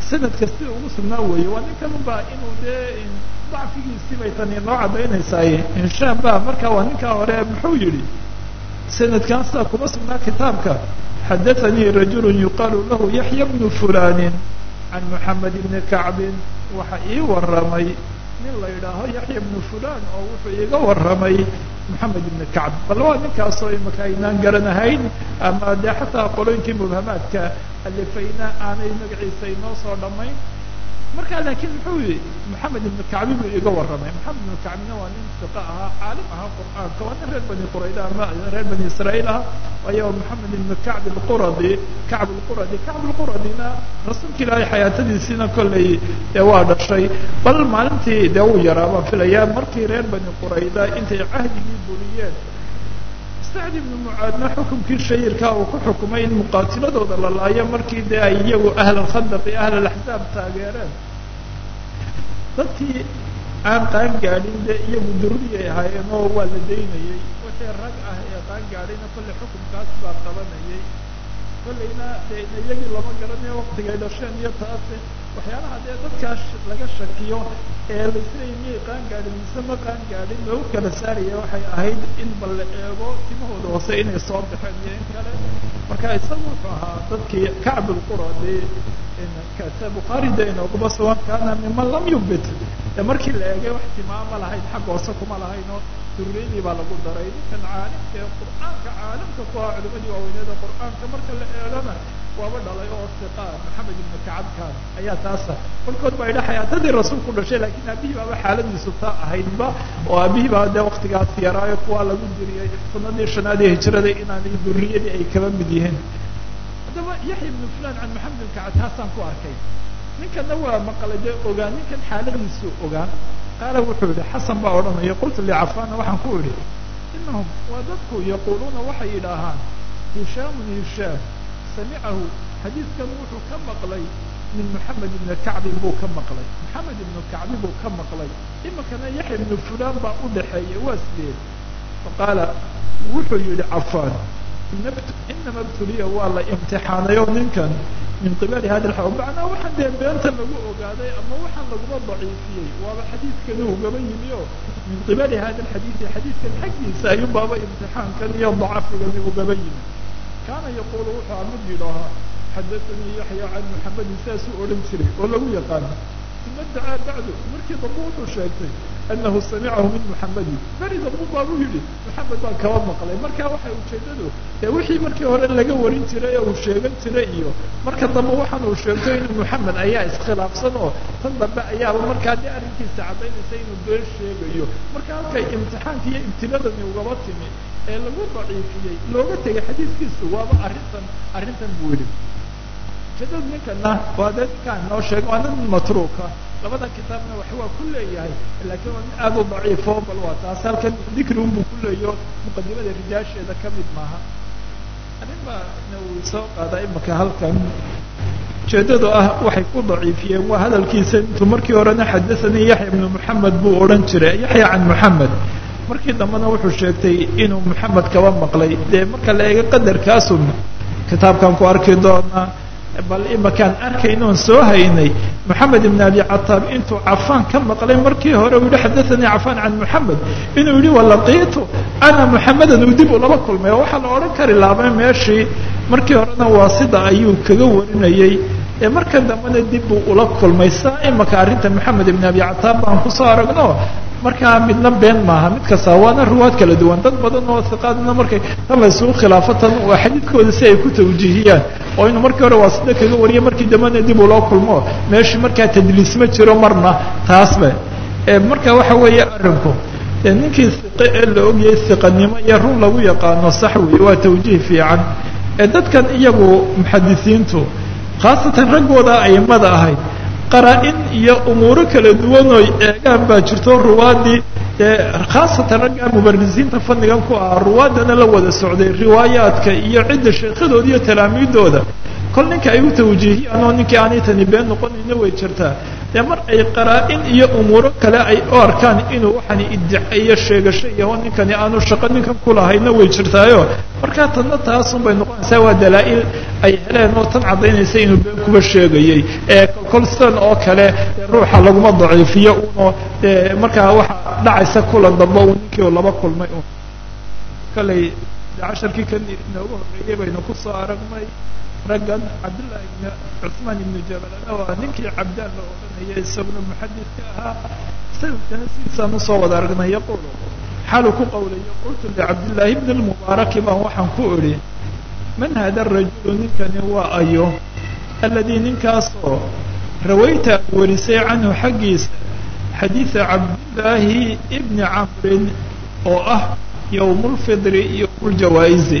sanadka sida ugu sugnaa weeye waa ninkan unbaa inuu dee dacfigiisii bay tani noo caddaynaysaay. Hishaam ba marka waa ninkaa hore muxuu yihi sanadkan sidaa kuma sugnaa kitaabka. Xadaanii rajulu yuqaalu lahu yaxya bnu fulanin can moxamed bni kacbin. Waxa ii waramay nin la yidhaaho yaxya ibnu fulan oo wuxuu iiga warramay moxamed ibn kacb. Bal waa ninkaasoo imaka aynaan garanahayn ama dee xataa qolooyinkii mubhamaadka alifayna aanay magaciisa inoo soo dhammayn marka laakiin muxuu yihi moxamed ibnu kacbi buu iga warramay. Moxamed ibnu kacbina waa nin fiqa ahaa caalim ahaa qur'aanka waa nin reer bani qurayda ama reer bani israa'iil ah waayo moxamed ibnu kacb alquradi kacb alquradi kacb alquradina rasuulka ilaahay xayaatadiisiina kollay waa dhashay. Bal maalintii dee uu yaraa baan filayaa markii reer bani qurayda intay cahdigii buriyeen sacd ibnu mucaadna xukumkii shayirka uu ku xukumay in muqaatiladooda la laayo markii dee ay iyagu ahl alkhandaq iyo ahl alaxzaab taageereen? Dadkii aan qaan gaadhin dee iyagu dururiyay ahaayeen oo waa la daynayey. Wixii rag ah ee qaan gaadhayna kolley xukumkaas baa qabanayay kollayna dee iyagii lama garanayo waktigay dhasheen iyo taase waxyaalaha dee dadkaas laga shakiyo ee laisleeyay miyay qaan gaadhin mise ma qaan gaadhin? Lagu kala saaraya waxay ahayd in bal la eego timahooda hoose inay soo baxeen iyo in kale. Marka isagu wuxuu ahaa dadkii kacb alquradi bukhaari de inooguma sugan kaana miman lam yumbit ee markii la eegay wax timaa ma lahayn xagga hoose kuma lahayn oo durriyadii baa lagu daray. Ninkan caalimka ee qur'aanka caalimka ku ah culimadii waaweynada qur'aanka marka la eegana waaba dhalay oo siqaa maxamed ibnu kacabkan ayaa taasa kolkood baa idha xayaatadii rasuulku dhashay laakiin aabihii baaba xaaladiisu taa ahaydba oo aabihii baa dee waktigaas yaraayo kuwaa lagu diriyey sanadii shanaad ee hijrada inaanay durriyadii ay kaba mid yihiin haddaba yaxya ibnu fulan can maxamed ibn kacab taasaan ku arkay ninkana waa maqalay dee ogaan ninkan xaaladiisu ogaan qaala wuxuu yihi xasan baa odhanaya qultu licafana waxaan ku idhi inahum waa dadku yaquuluuna waxay yidhaahaan hishaamun hishaam samicahu xadiidkan wuxuu ka maqlay min moxamed ibni kacbi buu ka maqlay moxamed ibnu kacbi buu ka maqlay iminkana yaxya ibnu fulaan baa u dhaxeeyay waa sideed faqaala wuxuu yihi cafaan inama btuliya waa la imtixaanayo ninkan min qibali hada lxa macnaa waxaan dee lagu ogaaday ama waxaan laguma daciifiyey waaba xadiidkani ugaba yimi o min qibali hada alxadiidi xadiidkan xaggiisa ayuu baaba imtixaankan iyo dacafigani ugaba yimi kaana yaqulu wuxuu mid yidhaahaa xadaanii yaxya can muxamedin sidaasuu odhan jiray oo lagu yaqaana uma dacaa bacdu markii dambe wuxuu sheegtay anahu samicahu min muxamedin beri dambu baabuu yidhi maxamed baan kaba maqlay marka waxay ujeedadu dee wixii markii hore laga warin jiray ee uu sheegan jiray iyo marka dambe waxaan uu sheegto inuu muxamed ayaa iskhilaafsan oo tan dambe ayaaba markaa dee arrinkiisa caddaynaysa inuu been sheegayo marka halkay imtixaanka iyo ibtiladani ugaba timi ee lagu daciifiyey looga tegay xadiiskiisu waaba arrintan arrintan buu yidhi. Ujeedada ninkana waa dee ninkaan noo sheega waa nin matruuka. Labada kitaabna wax waa ku leeyahay laakiin waa nin aada u daciifo bal waa taas halkan dikri unbuu ku leeyo muqadimada rijaasheeda ka mid maaha. Arrin baa uu soo qaadaa imaka halkan. Ujeedadu ah waxay ku daciifiyeen waa hadalkiisa intuu markii horena xadathanii yaxya ibnu moxamed buu odhan jiray yaxya can moxamed markii dambena wuxuu sheegtay inuu moxamed kaba maqlay. Dee marka la eego qadarkaasun kitaabkan ku arki doonaa bal imakaan arkaynoon soo haynay. Moxamed ibn abi cataab intuu cafaan ka maqlay markii hore uu yihi xadathanii cafaan can moxamed inuu yihi walaqiitu ana moxamedan uu dib ulaba kulmay. Waxaa la odhan kari laaba meeshii. Markii horena waasida ayuu kaga warinayey ee marka dambena dib buu ula kulmay saa imaka arrinta moxamed ibn abi cataab baan ku soo aragno markaa midna been maaha mid kasta waana ruwaad kala duwan. Dad badan oo hiqaadna markay tan la isugu khilaafo tan waa xadiidkooda si ay ku tawjiihiyaan. Oo inuu markii hore waa sida kaga wariyo markii dambena dib uloo kulmo meeshii markaa tadliis ma jiro marna taasba marka waxa weeye arrinku ninkii iqe ee la ogyahay iqanimo iyo run lagu yaqaano sax wey waa tawjiih fiican. Dadkan iyagu muxadisiintu khaasatan raggooda aimada ahayd. Qaraa-in iyo umuuro kala duwan oo eegaan baa jirto ruwaadii khaasatan raggaa mubarisiinta fannigan ku ahaa ruwaadana la wada socday riwaayaadka iyo cidda sheekadooda iyo talaamiidooda kol ninka ay u tawjiihiyaan oo ninkii aanay tani been noqonayna way jirtaa. Dee mar ay qaraa-in iyo umuuro kale ay u arkaan inuu waxani iddiceeyo sheegasho oo ninkani aanu shaqo ninkan kulahayna way jirtaayo. Markaa tanna taasun bay noqonaysaa waa dalaa-il ay heleen oo tan caddaynaysa inuu been kuba sheegayey. Ee kolston oo kale ruuxa laguma daciifiyo uno dee markaa waxa dhacaysa kulan dambe uu ninkii laba kulmay un kaley casharkii kan inoogu horreeyey baynu ku soo aragnay raggan cabdillaahi ibn cuثmaan ibnu jabalana waa ninkii cabdaan la odhanaya isaguna muxadidka ahaa. Sanadkana sidiisaan u soo wada aragnay yaqulu xaaluu ku qawlayo qultu licabdillaahi bni lmubaaraki baan waxaan ku idhi man hada rajulu ninkani waa ayo alladii ninkaasoo rawayta aad warisay canhu xaggiisa xadiida cabdillaahi bni camrin oo ah yowm lfidri yowm ljawaa'izi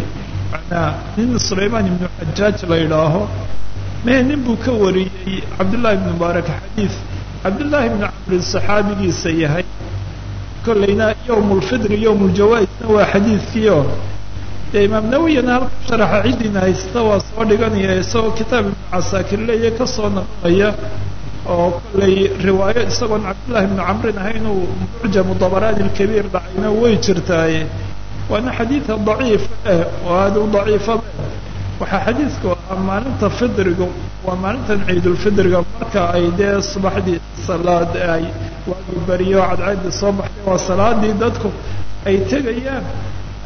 manaa nin sulaymaan ibnu xajaaj la yidhaaho mee nin buu ka wariyey cabdullahi ibni mubaarak xadiid cabdullaahi ibni camrin saxaabigiisa yahay kollayna yowm lfidri yowm ljawaaisna waa xadiidkiio dee imaam nawiyana halka sharaxa ciddiina haysta waa soo dhiganaya isagoo kitaab ibnu casaakir leeya ka soo naqonaya oo kollay riwaayo isagoon cabdullahi ibnu camrin ahayn uu mucjamu dabaraani alkabiir dhacayna way jirtaaye waana xadiida daciifa eh aada u daciifabe waxaa xadiidku ahaa maalinta fidriga waa maalintan ciidulfidriga marka ay dee subaxdii salaad ay waagi beriyo cadceedii soo baxday waa salaadii dadku ay tegayaan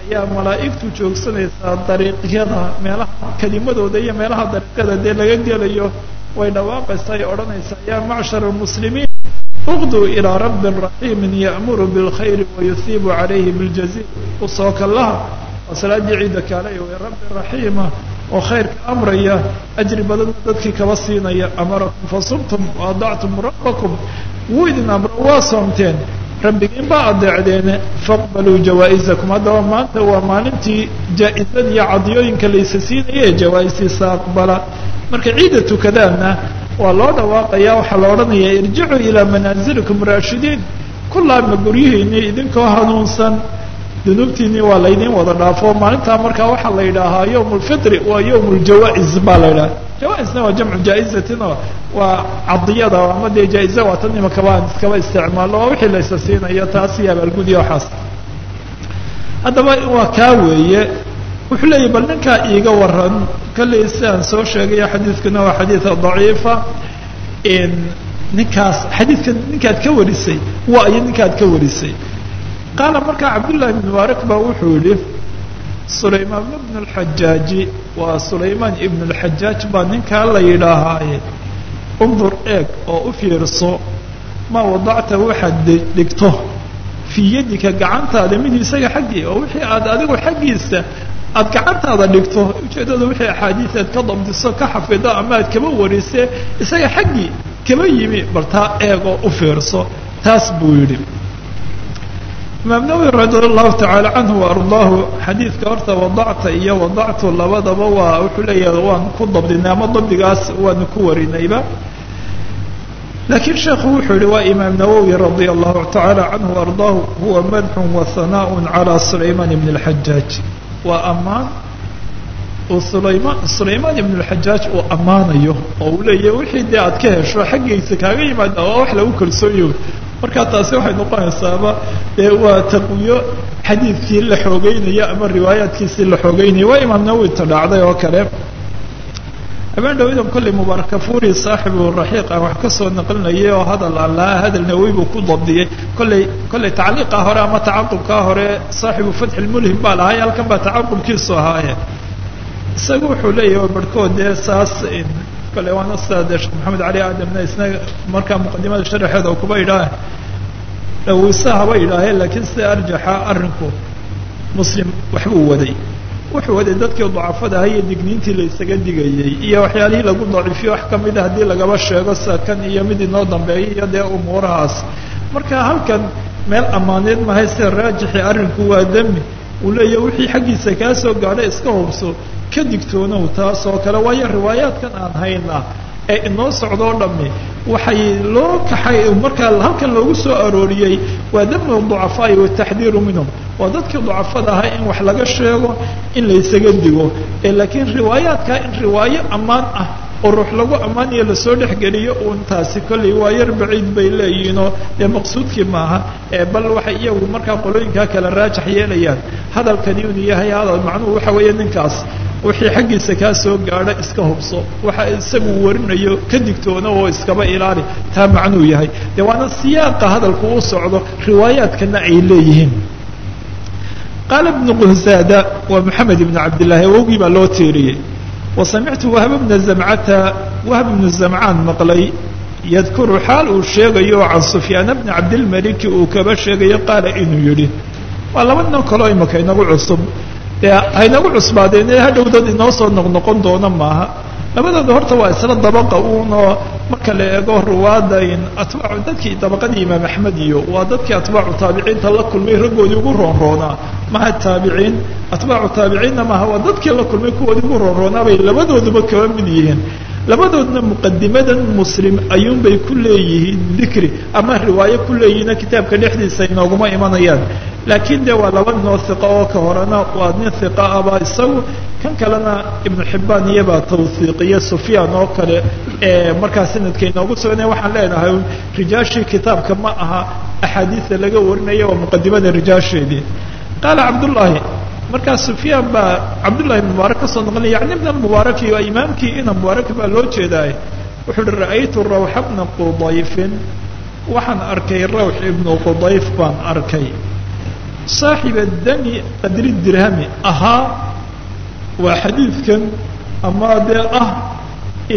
ayaa malaa'igtu joogsanaysaa dariiqyada meelaha kelimadooda iyo meelaha dariiqyada dee laga gelayo way dhawaaqaysaa ay odhanaysaa yaa macshar almuslimiin uqduu ilaa rabbi raxiimin ya'muru bilkhayri wayuhiibu calayhi biljaziil u soo kallaha waa salaaddii ciidda kaalay way rabbi raxiima oo khayrka amraya ajri badanna dadkii kaba siinaya amarakum fasumtum waadactum rabbakum wuu idin amro waa soomteen rabbigiin baa adeecdeene faqbaluu jawaa'izakum haddaba maanta waa maalintii jaa-izada iyo cadiyooyinka laysa siinaye jawaa-isiisa aqbala marka ciidda tukadaana waa loo dhawaaqaya waxaa la odhanayaa irjicuu ilaa manaasilikum raashidiin. Ku laabma guryihiinii idinkoo hanuunsan dunuubtiinii waa laydin wada dhaafo. Maalintaa markaa waxaa la yidhaahaa yowm lfitri waa yowm ljawaa-is baa la yidhaha jawaa-isna waa jamcu jaa-izatin oo waa cadiyada ama dee jaa-iza waa tan imakaba aan iskaba isticmaalno waa wixii laysa siinayo taas iyo abaalgudi waxaas. Haddaba waa kaa weeye wuxuu leeyahy bal ninkaa iiga waran kalley si aan soo sheegayo xadiidkuna waa xadiida daciifa. Ninkaas xadiidka ninkaad ka warisay waa iyo ninkaad ka warisay. Qaala markaa cabdullahi ibn mubaarak baa wuxuu yihi sulaymaan ibn اlxajaaji waa sulaymaan ibn اlxajaaj baa ninkaa la yidhaahaaye undur eeg oo u fiirso maa wadacta waxaad dhigto. Fii yadika gacantaada mid isaga xaggii oo wixii aad adigu xaggiisa aad gacantaada dhigto ujeeddada wixii axaadiis aad ka dabdiso ka xafido ama aad kaba warise isaga xaggii kaba yimi bal taa eeg oo u fiirso taas buu yidhi imaam nawowi radi allahu tacaala canhu waardaahu xadiidka horta wadacta iyo wadactu labadaba waa wuxuu leeyahay waan ku dabdinay ama dabdigaas waanu ku warinayba lakiin sheekhu wuxuu yihi waa imaam nawowi radia allahu tacaala canhu ardaahu huwa madxun wa hanaaء calى sulaymaan ibn اlxajaaj waa ammaan uu sulaymaan sulaymaan ibn اlxajaaj uu ammaanayo oo uu leeyahy wixii dee aad ka hesho xaggiisa kaaga yimaada waa wax lagu kalsoonyo. Marka taasi waxay noqonaysaaba dee waa taqwiyo xadiidkii la xoogeynayo ama riwaayaadkiisii la xoogeynayo waa imaam nawowi ta dhacday oo kale habeen dhawidan kollay mubaarakafuuri saaxibu raxiiq aan wax ka soo naqlinayay oo hadal aan lahaa hadal nawowi buu ku dabdiyey. Kollay kollay tacliiqa hore ama tacaqubkaa hore saaxibu fatxi lmulhim baa lahay halkan baa tacaqubkiisu ahaaye isaga wuxuu leeyahay barhkood dee saas kale waana sidaa sheekh maxamed cali aadamna isna markaa muqadimada sharaxeeda kuba idhaah dhawiisa haba idhaahee laakiin sida arjaxa arrinku muslim waxbuu waday wuxuu waday dadkii dacafada aha iyo digniintii la isaga digayey iyo waxyaalihii lagu daciifiyo wax kamida haddii lagaba sheego sida iyo mid inoo dambeeya iyo dee umuurahaas. Marka halkan meel ammaaneed mahay sida raajixi arrinku waa demi uu leeyahy wixii xaggiisa kaa soo gaadhay iska hubso ka digtoonow taas oo kale. Waayo riwaayaadkan aan haynaa ee inoo socdoo dhammi waxay loo kaxay markaa halkan loogu soo arooriyey waa damu ducafaai wataxdiiru minhum waa dadkii ducafada ahaa in wax laga sheego in laysaga digo. Laakiin riwaayaadkaa in riwaayo ammaan ah oo ruux lagu ammaanayo la soo dhexgeliyo uun taasi kollay waa yar baciid bay leeyihiinoo dee maqsuudkii maaha bal waxay iyagu markaa qolooyinkaa kale raajax yeelayaan. Hadalkani unu yahay hadal macnuhu waxa weeye ninkaas wixii xaggiisa kaa soo gaadha iska hubso. Waxa isagu warinayo ka digtoona oo iskaba ilaali. Taa macnuu yahay. Dee waana siyaaqa hadalku u socdo riwaayaadkana ay leeyihiin. Qaala ibnu quhzaada waa maxamed ibnu cabdillahi awowgii baa loo tiiriyey wa samictu wahb bna zamcata wahb bnu zamcaan maqlay. Yadkuru xaal uu sheegayo can sufyaana bni cabdilmaliki uu kaba sheegayo qaala inuu yidhi waa laba nin kaloo imaka inagu cusub haynagu cusbaadeen ee hadhow dad inoo soo noqnoqon doona maaha. Labadooda horta waa isla dabaqa uunoo. Marka la eego ruwaadayn atbaacu dadkii dabaqadii imaam axmed iyo waa dadkii atbaacu taabiciinta la kulmay raggoodii ugu roonroonaa maha taabiciin atbaacu taabiciinna maaha waa dadkii la kulmay kuwoodii ugu roonroonaa bay labadooduba kaba mid yihiin labadoodna muqadimadan muslim ayuunbay ku leeyihiin dikri ama riwaayo ku leeyihiina kitaabka dhexdiisa inooguma imanayaan. Laakiin de waa laba ninoo hiqa oo ka horena waa nin hiqa aba isagu kan kalena ibnu xibbaan iyabaa tawhiiqiya sufyaan oo kale ee markaa sanadka inoogu sugan waxaan leenahay rijaashii kitaabka ma aha axaadiida laga warinaya waa muqadimada rijaasheedii. Qaala cabdullaahi markaa sufyaan baa cabdullahi mubaarak ka soo noqonaya yani ibn mubaarak iyo imaamkii ina mubaarak baa loo jeedaay. Wuxuu uhi ra'aytu rawxa bna qudayfin. Waxaan arkay rawx ibnu qudayf baan arkay. Saaxiba dami qadri dirhami ahaa waa xadiidkan ama dee ah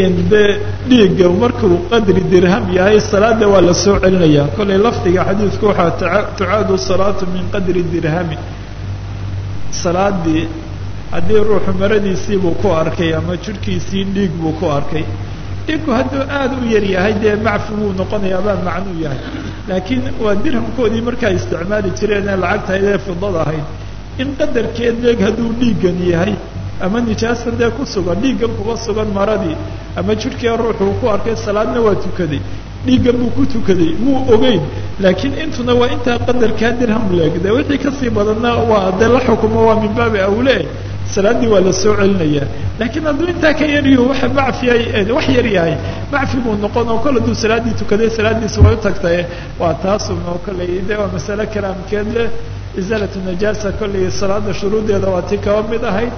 in dee dhiigga markuu qadri dirham yahay salaada waa la soo celinaya kollay lafdiga xadiidku waxaa tucaadu salaatu min qadri dirhami salaadii haddii ruuxu maradiisii buu ku arkay ama jirhkiisii dhiig buu ku arkay dhiigku hadduu aada u yar yahay dee macfi buu noqonayaa baa macnuu yahay. Laakiin waa dirhamkoodii markaa isticmaali jireen ee lacagtahayd ee fidada ahayd in qadarkeed leeg hadduu dhiiggan yahay ama nijaasan dee ku sugan dhiiggan kuga sugan maradii ama jirhkee ruuxuu ku arkay salaadna waa tukaday dhiiggan buu ku tukaday muu ogeyn. Laakiin intuna waa intaa qadarkaa dirham leeg de wixii ka sii badanna waa dee la xukumo waa min baabi awle salaaddii waa la soo celinayaa. Laakiin hadduu intaa ka yaryo waxa macfiya wax yar yahay macfi buu noqon oo kol hadduu salaaddii tukaday salaaddiisa way u tagtaye waa taasun oo kolley de waa masale kalaamkeed leh isaalatu najaasa kolley salaada shuruuddeeda waa tii kaba mid ahayd.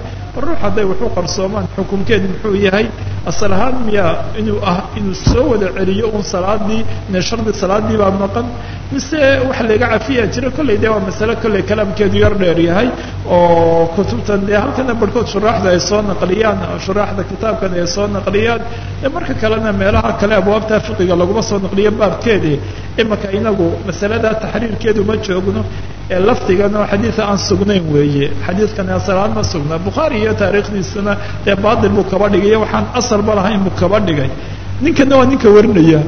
Ruux hadday waxu qarsoomaan xukunkeed muxuu yahay asal ahaan miya inuu ah inuu soo wada celiyo un salaadii ine shardi salaadii baa maqan. Mise waxa laga cafiya jira kolley de waa masale kolley kalaamkeedu yar dheer yahay oo kutubtan dee halkana barhkood shuraaxda ay soo naqliyaan shuraaxda kitaabkan ay soo naqliyaan. Marka kalena meelaha kale abwaabta fiqiga laguma soo naqliyo baabkeedi imaka inagu masalada taxriirkeedu ma joogno ee lafdigan oo xadiida aan sugnayn weeye. Xadiidkan asal-aan ma sugna bukhaari iyo taariikhdiisana dee baatil buu kaba dhigay waxaan asalba lahayn buu kaba dhigay. Ninkana waa ninka warinaya.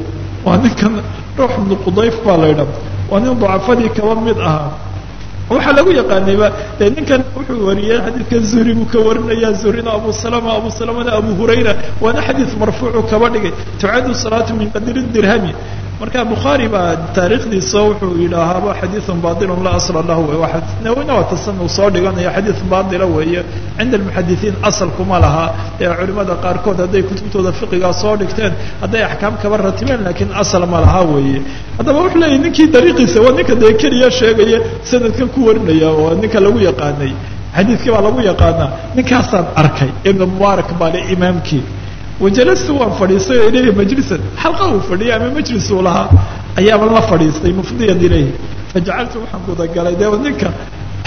Waa ninkan ruux ibnu qudayf baa la ydha waa nin dacafadii kaba mid ahaa waxaa lagu yaqaanayba dee ninkan wuxuu wariyey xadiidkan zuhri buu ka warinaya zuhrina abu salama abu salamana abu hurayra waana xadiid marfuucu kaba dhigay. Tucadu salaatu min qadri dirhami marka bukhaari baa taariikhdiisa wuxuu yidhaahaaba xadiiثun bailun la asla lahu nawina waa tasan uu soo dhiganaya xadiid baila weeye cinda almuxadisiin asalkuma laha. Ee culimada qaarkood hadday kutubtooda fiqigaa soo dhigteen hadday axkaam kaba ratibeen lakiin asal ma laha weeye. Haddaba wuxuu leeyahy ninkii dariiqiisa waa ninka dee keliya sheegaya sanadkan ku warinaya oo ninka lagu yaqaanay xadiidkii baa lagu yaqaanaa ninkaasaan arkay ibn mubaarak baa le imaamkii. Wajalastu waan fadhiistay oo ilayhi majlisan xalqa uu fadhiyay ama majlis uu lahaa? Ayaaban la fadhiistay mufdiyan ilayhi. Fajacaltu waxaan gudagalay dee ninka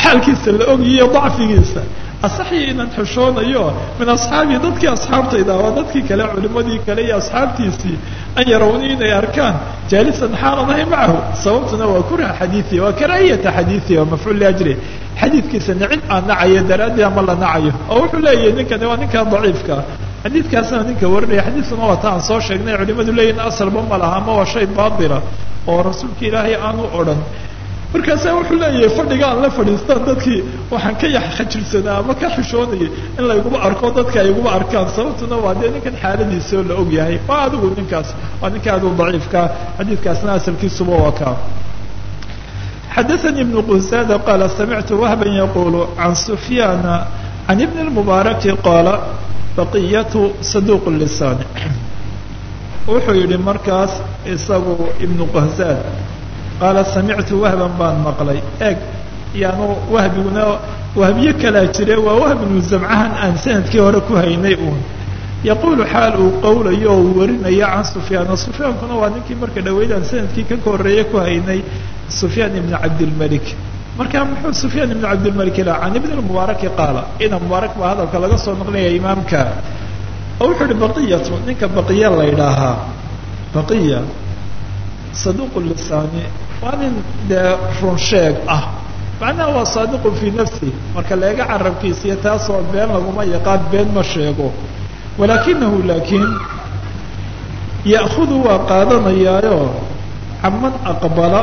xaalkiisa la ogyiyo dacfigiisa asaxii inaan xushoonayo min asxaabii dadkii asxaabtayda waa dadkii kale culimadii kale iyo asxaabtiisii an yarawni inay arkaan jaalisan xaalan ahay macahu sababtuna waa kuraha xadiiثi waa karaahiyata xadiiثi waa mafcuul liajri xadiidkiisa nicin aan nacayo daraadii ama la nacayo oo wuxuu leeyahay ninkani waa ninkaa daciifka xadiidkaasna ninka warinaya xadiidkuna waa ta aan soo sheegnay culimadu leeyihiin asalba ma laha ama waa shay baatila oo rasuulka ilaahay aanu odhan markaasaa wuxuu leeyahay fadhiga aan la fadhiistaan dadkii waxaan ka yaxkhajirsanaa ama ka xishoonayay in layguma arko dadka ay iguma arkaan sababtuna waa dee ninkan xaaladiisa oo la og yahay waa adigu ninkaas waa ninka adigu daciifka xadiidkaasna asalkiisuba waa kaa xadaثnي بن qusada qala samictu wahba yaqulu can sufyaana can ibn اmubaaraki qaala baqiyatu saduq lisaan wuxuu yihi markaas isagu ibnu qahzad qaala samictu wahban baan maqlay. Eeg yaanu wahbiguna wahbiyo kalaa jire waa wahbinu zamcahan aan sannadkii hore ku haynay uun. Yaquulu xaal uu qowlayo oo uu warinayo can sufyaana sufyaankuna waa ninkii marka dhaweydaan sannadkii ka koreeye ku haynay sufyaan ibn cabdilmalik. Marka muxuu sufyaan ibn cabdilmalik ila can ibn mubaaraki qaala? Ina mubaarak baa hadalka laga soo naqlinaya imaamka. Oo wuxuu uhi baqiyatu ninka baqiya la ydhaahaa baqiya saduuq lisaani waa nin dee run sheeg ah macnaha waa saadiqun fii nafsi. Marka leega carabkiisiyo taasoo been laguma yaqaan been ma sheego. Walaakinahu laakiin ya'kudu waa qaadanayaayo caman aqbala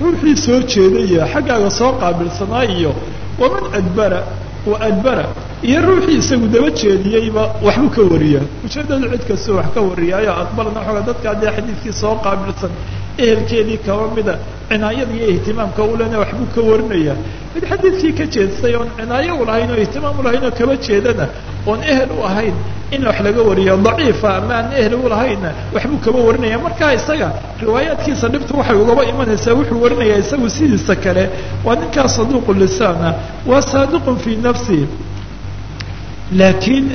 ruuxii soo jeedaya xaggaaga soo qaabilsanaa iyo waman adbara wa adbara iyo ruuxii isagu daba jeediyeyba waxbuu ka wariyaa. Ujeedadu cid kastoo wax ka wariyaayo aqbalna xooga dadka haddee xadiidkii soo qaabilsan ehelkeedii kaba mida cinaayada iyo ihtimaamka ulena waxbuu ka warinaya mid xadiidkii ka jeedstay oon cinaayo ulahayn oo ihtimaam ulahayn oo kaba jeedana oon ehel u ahayn in wax laga wariyo daciifa ama aan ehel ulahayna waxbuu kaba warinaya markaa isaga riwaayaadkiisa dhibta waxay ugaba imanaysaa wuxuu warinaya isagu sidiisa kale. Waa ninkaa saduuqu lisaana waa saadiqun fii nafsi. Laakiin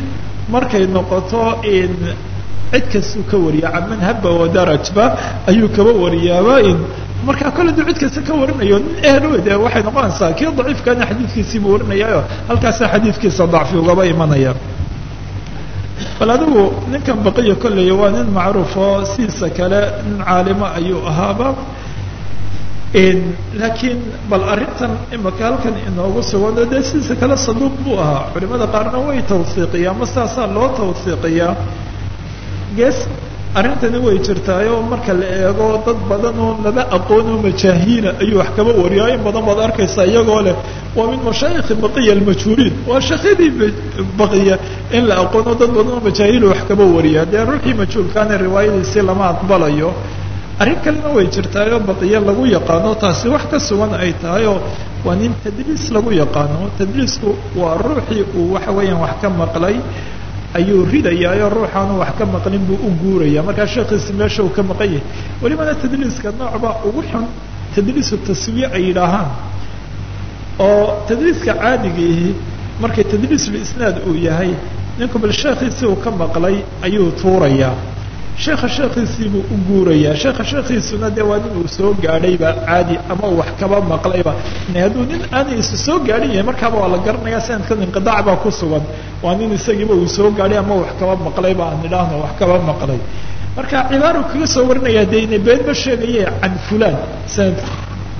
markay noqoto in cid kastuu ka wariya caman haba wadarajba ayuu kaba wariyaaba markaa kole du cid kasta ka warinayo nin ehel de waxay noqonaysaa kii daciifkana xadiidkiisiibuu warinayaayo halkaasa xadiidkiisa dacfi ugaba imanaya. Bal adigu ninkan baqiya kolley waa nin macruuf oo sidiisa kale nin caalimo ayuu ahaaba laakiin bal arrintan imaka halkan inoogu sugan dee sidiisa kale saduuq buu ahaa culimada qaarna way tawsiiqiyaa ma saasaa loo tawsiiqiyaa gees arrintani way jirtaayo marka la eego dad badan oo laba aqoon oo majaahiila ayuu wax kaba wariyaa badan baad arkaysaa iyagoo leh waa min mashaayikhi baqiya almajhuuriin waa shaqadii baqiya in la aqoono dad badan oo majaahiila wax kaba wariyaa dee ruuxii majhuulkaana riwaayadiisii lama aqbalayo arrin kalena way jirtaayo baqiya lagu yaqaano taasi wax ka sugan ay tahay oo waa nin tadliis lagu yaqaano. Tadliisku waa ruuxii uu waxa weeyaan wax ka maqlay ayuu ridayaayo ruuxaanu wax ka maqlin buu u guuraya markaa sheekhiisi meesha uu ka maqan yahay. Welibana tadliiska noocba ugu xun tadliisu taswiye ay yidhaahaan. Oo tadliiska caadigiihi markay tadliisul isnaad uu yahay ninku bal sheekhiisii uu ka maqlay ayuu tuurayaa sheekha sheekhiisiibuu u guurayaa sheekha sheekhiisuna dee waa nin uu soo gaadhayba caadi ama uu wax kaba maqlayba. Hadduu nin aanay isu soo gaadhin yahay markaaba waa la garanaya sanadkan inqidaac baa ku sugan. Waa nin isagiiba uu soo gaadhay ama wax kaba maqlayba aan idhaahno wax kaba maqlay. Marka cibaaru kaga soo warinaya dee ina beenba sheegaye can fulan sanadka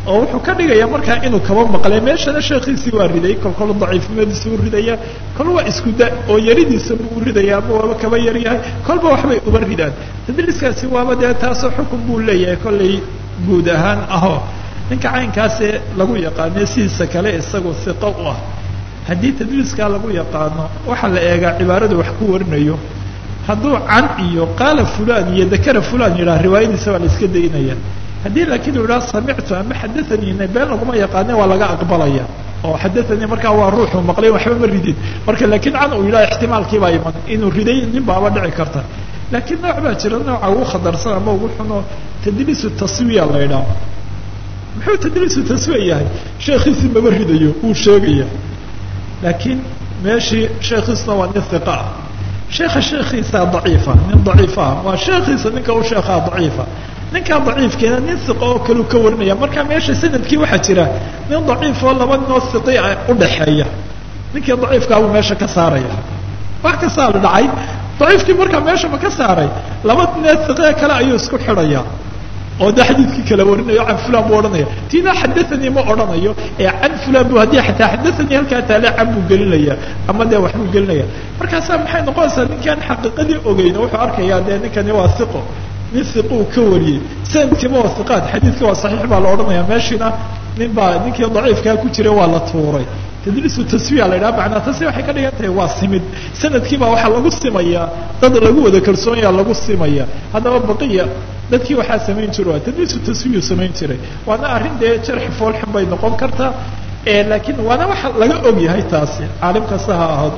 oo wuxuu ka dhigaya markaa inuu kaba maqlay meeshana sheekhiisii waa riday kol kol daciifnimadiisa u ridaya kol waa isku da oo yaridiisa buu u ridaya ama waaba kaba yar yahay kolba waxbay uba ridaan. Tadliiskaasi waaba dee taasoo xukun buu leeyahay kollay guud ahaan ahoo ninka caynkaasee lagu yaqaane sidiisa kale isagu hiqo u ah. Haddii tadliiskaa lagu yaqaano waxaa la eegaa cibaaradu wax ku warinayo. Hadduu can iyo qaala fulan iyo dakara fulan yidhaha riwaayadiisa waa la iska daynaya haddii laakiin uu idhaha samictu ama xadaaniina been laguma yaqaane waa laga aqbalaya. Oo xadaanii markaa waa ruuxu maqlay waxba ma ridin. Marka laakiin can uu yidhaha ixtimaalkiibaa iman. Inuu riday nin baaba dhici karta. Laakiin nooc baa jira nooca ugu khatarsan ama ugu xuno tadliisu taswiya la ydhaha muxuu tadliisu taswiya yahay? Sheekhiisii maba ridayo wuu sheegaya. Laakiin meeshii sheekhiisuna waa nin hiqa ah. Sheekha sheekhiisa daciifa nin daciifa waa sheekhiisa ninka u sheekhaa daciifa ninkaa daciifkeena nin hiqa oo kaleu ka warinaya marka meesha sannadkii waxaa jira nin daciif oo laba ninoo hiqi a udhaxeeya ninkii daciifkaa buu meesha ka saaraya. Wax kastaa la dhacay. Daciifkii markaa meesha ma ka saaray. Laba ninee hiqee kale ayuu isku xidhaya. Oo de xadiidkii kala warinayo can fulan buu odhanaya. Tiina xadaanii ma odhanayo ee can fulan bu haddii xataa xadaanii halkaa taale can buu gelinaya ama dee wax buu gelinaya. Markaasaa maxay noqonaysaa ninkaan xaqiiqadii ogeyno wuxuu arkayaa dee ninkani waa hiqo nin hiquu ka wariyey. Sanadkiiba waa hiqaad xadiidkii waa saxiix baa la odhanaya. Meeshiina nin baa ninkii daciifkaa ku jira waa la tuuray. Tadliisu taswiya la yidhaha macnaa taasi waxay ka dhigan tahay waa simid. Sanadkiibaa waxaa lagu simayaa. Dad lagu wada kalsoonyaa lagu simaya haddaba baqiya dadkii waxaa samayn jiro tadliisu taswiyu samayn jiray. Waana arrin dee jarxi foolxun bay noqon kartaa laakiin waana waxa laga og yahay taasi. Caalim kasta ha ahaado.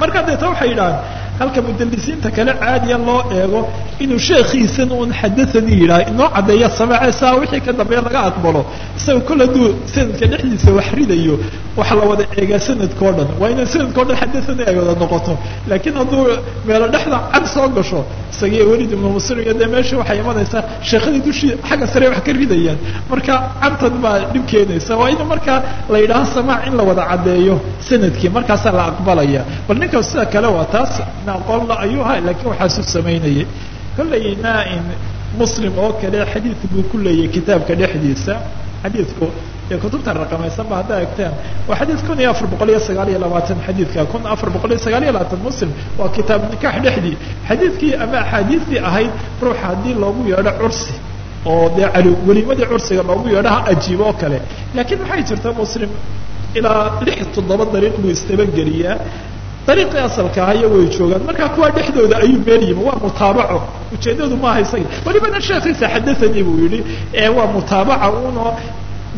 Marka deeta waxay yidhahaan halka mudalisiinta kale caadiya loo eego inuu sheekhiisan uun xadaanii yidhaha inoo caddeeya samaace saa wixii ka dambeeya laga aqbalo isaga kol hadduu sanadka dhexdiisa wax ridayo waxaa la wada eegaa sanadka o dhan. Waa inaan sanadka o dhan xadathani ay noqoto. Laakiin hadduu meelo dhexda cad soo gasho isagii welid ibnu muslim iyo dee meesha waxay imanaysaa sheekadii dushii xagga sare wax ka ridayaan. Marka cantan baa dhib keenaysa. Waa in markaa la yidhaaho samaac in la wada caddeeyo sannadkii markaasaa la aqbalaya bal ninka sida kale waa taas aqoonla ayuu ahay laakiin waxaasuu samaynayay kollayna in muslim oo kale xadiid buu ku leeyahay kitaabka dhexdiisa xadiidku ee kutubta raqamaysan ba haddaa egteen waa xadiid kun iyo afar boqol iyo sagaal iyo labaatan xadiidka kun afar boqol iyo sagaal iyo labaatan muslim waa kitaab nikax dhexdii xadiidkii ama axaadiistii ahayd ruuxa haddii loogu yeedho cursi oo dee cali welimadii cursiga loogu yeedho ha ajiibo oo kale laakiin waxay jirta muslim ilaa lix toddoba dariiq buu istabangeliyaa dariiqii asalka ahaya way joogaan. Markaa kuwa dhexdooda ayuu meel yimi waa mutaabaco. Ujeedadu maaha isaga welibana sheekhiisa xadathanii buu yihi waa mutaabaca uno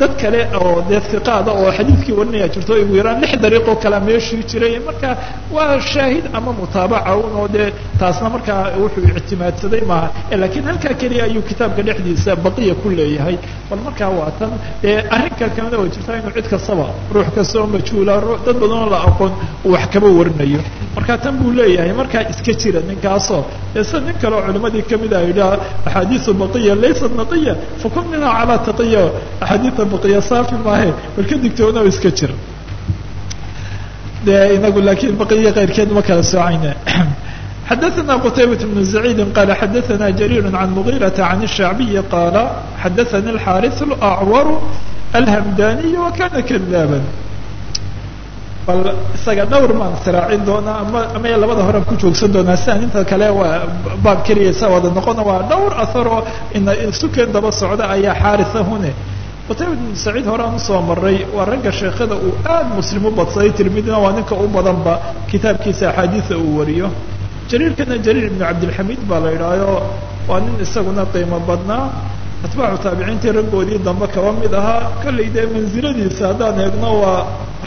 dad kale oo dee iqaada oo xadiidkii warinaya jirto ugu yaraan lix dariiqoo kalea meeshii jiray. Marka waa shaahid ama mutaabaca un oo dee taasna markaa wuxuu ictimaadsaday maaha. Lakiin halkaa keliya ayuu kitaabka dhexdiisa baqiya ku leeyahay. Bal markaa waa tan. Dee arrinka kamida oo jirta inuu cid kastaba ruux kasta oo majhuula dad badan oo la aqoon uu wax kaba warinayo. Marka tan buu leeyahay. Markaa iska jira ninkaasoo. Sida nin kale oo culimadii ka mid a yidhaha axaadiiu baqiya laysat naqiya fakun minha calaa taqiya axaadiia baqiya saafi maahe bal ka digtoona o iska jir de inagu laakiin baqiya keyrkeed ma kala soocayne xadaثna qtaybaة بن زaعيidi qala xadaثna jarيir عan مغيرة عan الشhacbiyi qaala xadaثani الxاariث الأcwar الhmdaniي وkana kdاaba bal isaga dhowr maan sraacin doonaa ama ama labada horean ku joogsan doonaa siaan inta kale waa baab keliya sa wada noqona waa dhowr aharoo ina sukeen daba socda ayaa xaarisa hune qutayba ibnu saciid hore u soo maray waa ragga sheekhada uu aada muslim u badsaday tirmidina waa ninka u badanba kitaabkiisa axaadiida uu wariyo. Jariirkana jariir ibnu cabdilxamiid baa la idhaayo waa nin isaguna qiimo badnaa atbaacu taabiciintii raggoodii dambe kaba mid ahaa kollay dee mansiladiisa haddaan eegno waa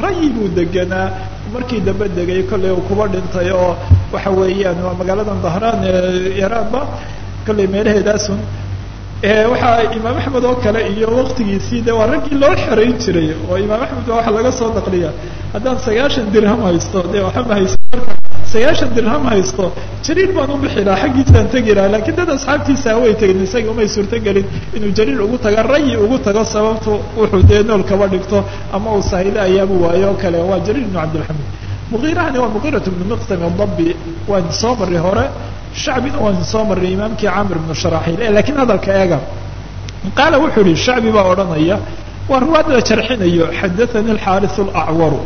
rayi buu deganaa markii dambe degay kollay uu kuba dhintay oo waxa weeyaan waa magaaladan dahraan ee iraanba kollay meelaheedaasun waxaa imaam axmed oo kale iyo waktigiisii de waa raggii loo xerayn jiray oo imaam axmed ba waxa laga soo naqliya haddaan sagaashan dirham haysto de waxama haysto. Marka sagaashan dirham haysto jariir baan u bixi lahaa xaggiisaan tegi lahaa lakiin dad asxaabtiisa way tegin isaga umay suurtogelin inuu jariir ugu tago rayi ugu tago sababtu wuxuu dee nool kaba dhigto ama uu sahile ayaabu waayo o kale waa jariir ibnu cabdilxamiid mugiirahani waa mugiirat ibnu miqsam dabi waan soo maray hore shacbina waan soo marray imaamkii camr ibnu sharaxiil lakiin hadalka eega qaala wuxuu yihi shacbi baa odhanaya waa ruwaad la jarxinayo xadathani alxaaris alacwaru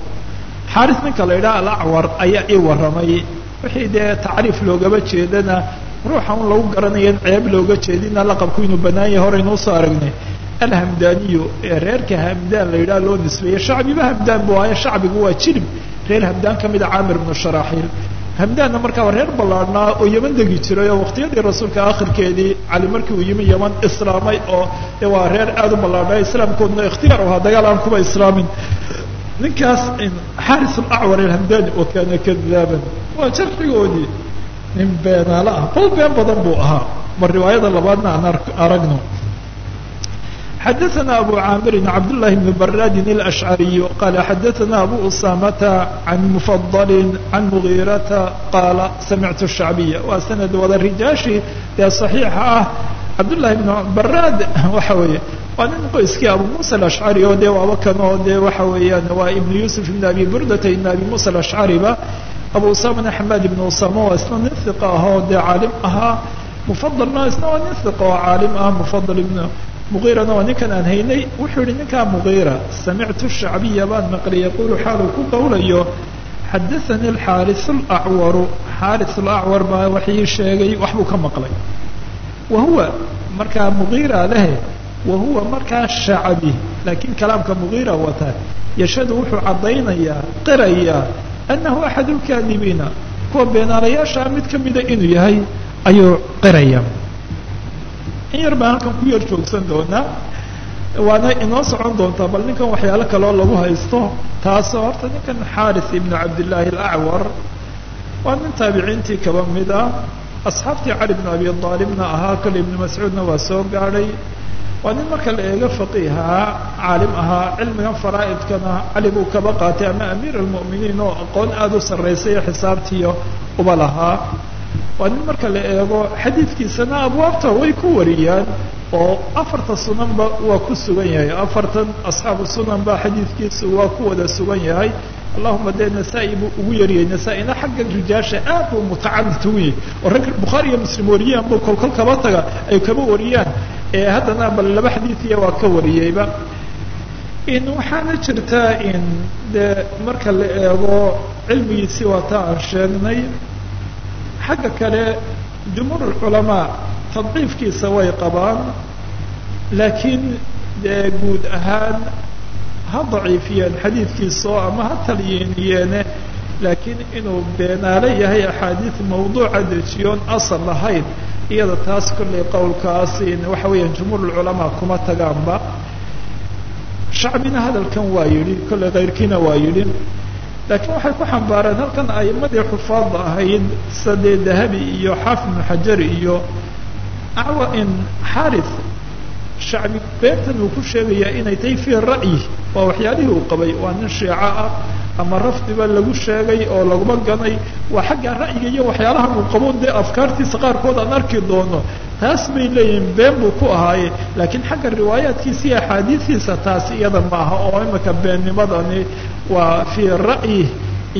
xaaris ninka la yidhaha alacwar ayaa ii warramay wixii dee tacriif loogaba jeedana ruuxa un lagu garanayo in ceeb looga jeedina laqabku inuu banaan yahay horeynu u soo aragnay alhamdaniyu ee reerka hamdaan la yidhaha loo nisbeeye shacbiba hamdaan bu ahaye shacbigu waa jirib reer hamdaan ka mida camir ibnu sharaxiil hamdaanna markaa waa reer ballaarhnaa oo yeman degi jiray oo waqtiyadii rasuulka akhirkeedii cali markii uu yimi yeman islaamay oo waa reer aada u ballaarhnaa islaamkoodna ikhtiyaar ahaa dagaal aan islaamin. Ninkaas xaaris alacwar alhamdani oo kaana kadaaban waa jarxigoodii nin beenaale ah bal been badan buu ahaa. Mar riwaayada labaadna aan aragno xadaثna abu caamirin cabdالlahi bn baradin الأشcariي qala xadaثna abu usamata can mufadali can mugiirata qaala samictu الshacbiya waa sanad wada rijaashi dee صaxiixa ah cabdالlahi bn barad waxa weeye waa nin qoyskii abu musa aلأشcari oo dee waaba kan oo dee waxa weeyaan waa ibn yusuf ibn abi burdata ibn abi musa aلأشcariba abu usamana xamaad ibn usama waa isna nin hiqa ah oo dee caalim ahaa mufadalna isna waa nin hiqa oo caalim ah mufadal ibn mugiirana waa ninkan aan haynay wuxuu yihi ninkaa mugiira samictu shacbiya baan maqlay yaqulu xaaluu ku qawlayo xadaثani alxaaris alacwaru. Xaaris alacwar baa wax ii sheegay waxbuu ka maqlay. Wa huwa markaa mugiira lehe wa huwa markaa shacbi laakiin kalaamka mugiira wata yashhadu wuxuu caddaynayaa qirayaa anahu axad lkaadibiina kuwa beenaalayaashaa mid kamida inuu yahay ayuu qiraya in yar baan halkan ku yar joogsan doonaa. Waana inoo socon doontaa bal ninkan waxyaalo kaloo lagu haysto taasoo horta ninkan xaaris ibnu cabdillaahi alacwar. Waa nin taabiciintii kaba mid ah. Asxaabtii cali bn abi aalibna ahaa kale ibnu mascuudna waa soo gaadhay waa nin marka la eego faqiihaa caalim ahaa cilmigan faraa'idkana cali buu kaba qaatay ama amiir almu'miniin oo aqoon aada u sarraysay xisaabtiyo uba lahaa waa nin marka la eego xadiidkiisana abwaabta way ku wariyaan oo afarta sunanba waa ku sugan yahay. Afartan asxaabu sunan ba xadiidkiisu waa ku wada sugan yahay. Allahuma dee nasaa-i buu ugu yariyay. Nasaa-ina xagga rijaasha aad buu mutacadid ugu yahy oo rag bukhaari iyo muslim wariyaan buu kolkol kaba taga ay kaba wariyaan. Ee haddana bal laba xadiidiya waa ka wariyeyba in waxaana jirtaa in dee marka la eego cilmigiisii waa ta aan sheegnay xagga kale jumhuur culamaa tadciifkiisa way qabaan laakiin dee guud ahaan ha daciifiyeen xadiidkiisao ama ha talyiiniyeene laakiin inuu beenaale yahay axaadiid mawduuca dejiyoon asal lahayn iyada taas kollay qowlkaas waxa weeyaan jumhuur culamaa kuma tagaanba. Shacbina hadalkan waa yidhi kollay kayrkiina waa yidhi laakiin waxay ku xambaareen halkan a'imadii xufaadda ahayd sadee dahabi iyo xaafid ibnu xajar iyo acwa in xaris shacbi beertan uu ku sheegayaa inay tahay fii ra'yi waa waxyaalihii uu qabay waa nin shiico ah ama rafdiba lagu sheegay oo laguma ganay waa xagga ra'yiga iyo waxyaalahan uu qabo dee afkaartiisa qaarkood aan arki doono. Taas bay leeyihiin been buu ku ahaaye laakiin xagga riwaayaadkiisa iyo axaadiistiisa taas iyada maaha oo imika beennimadani waa fii ra'yi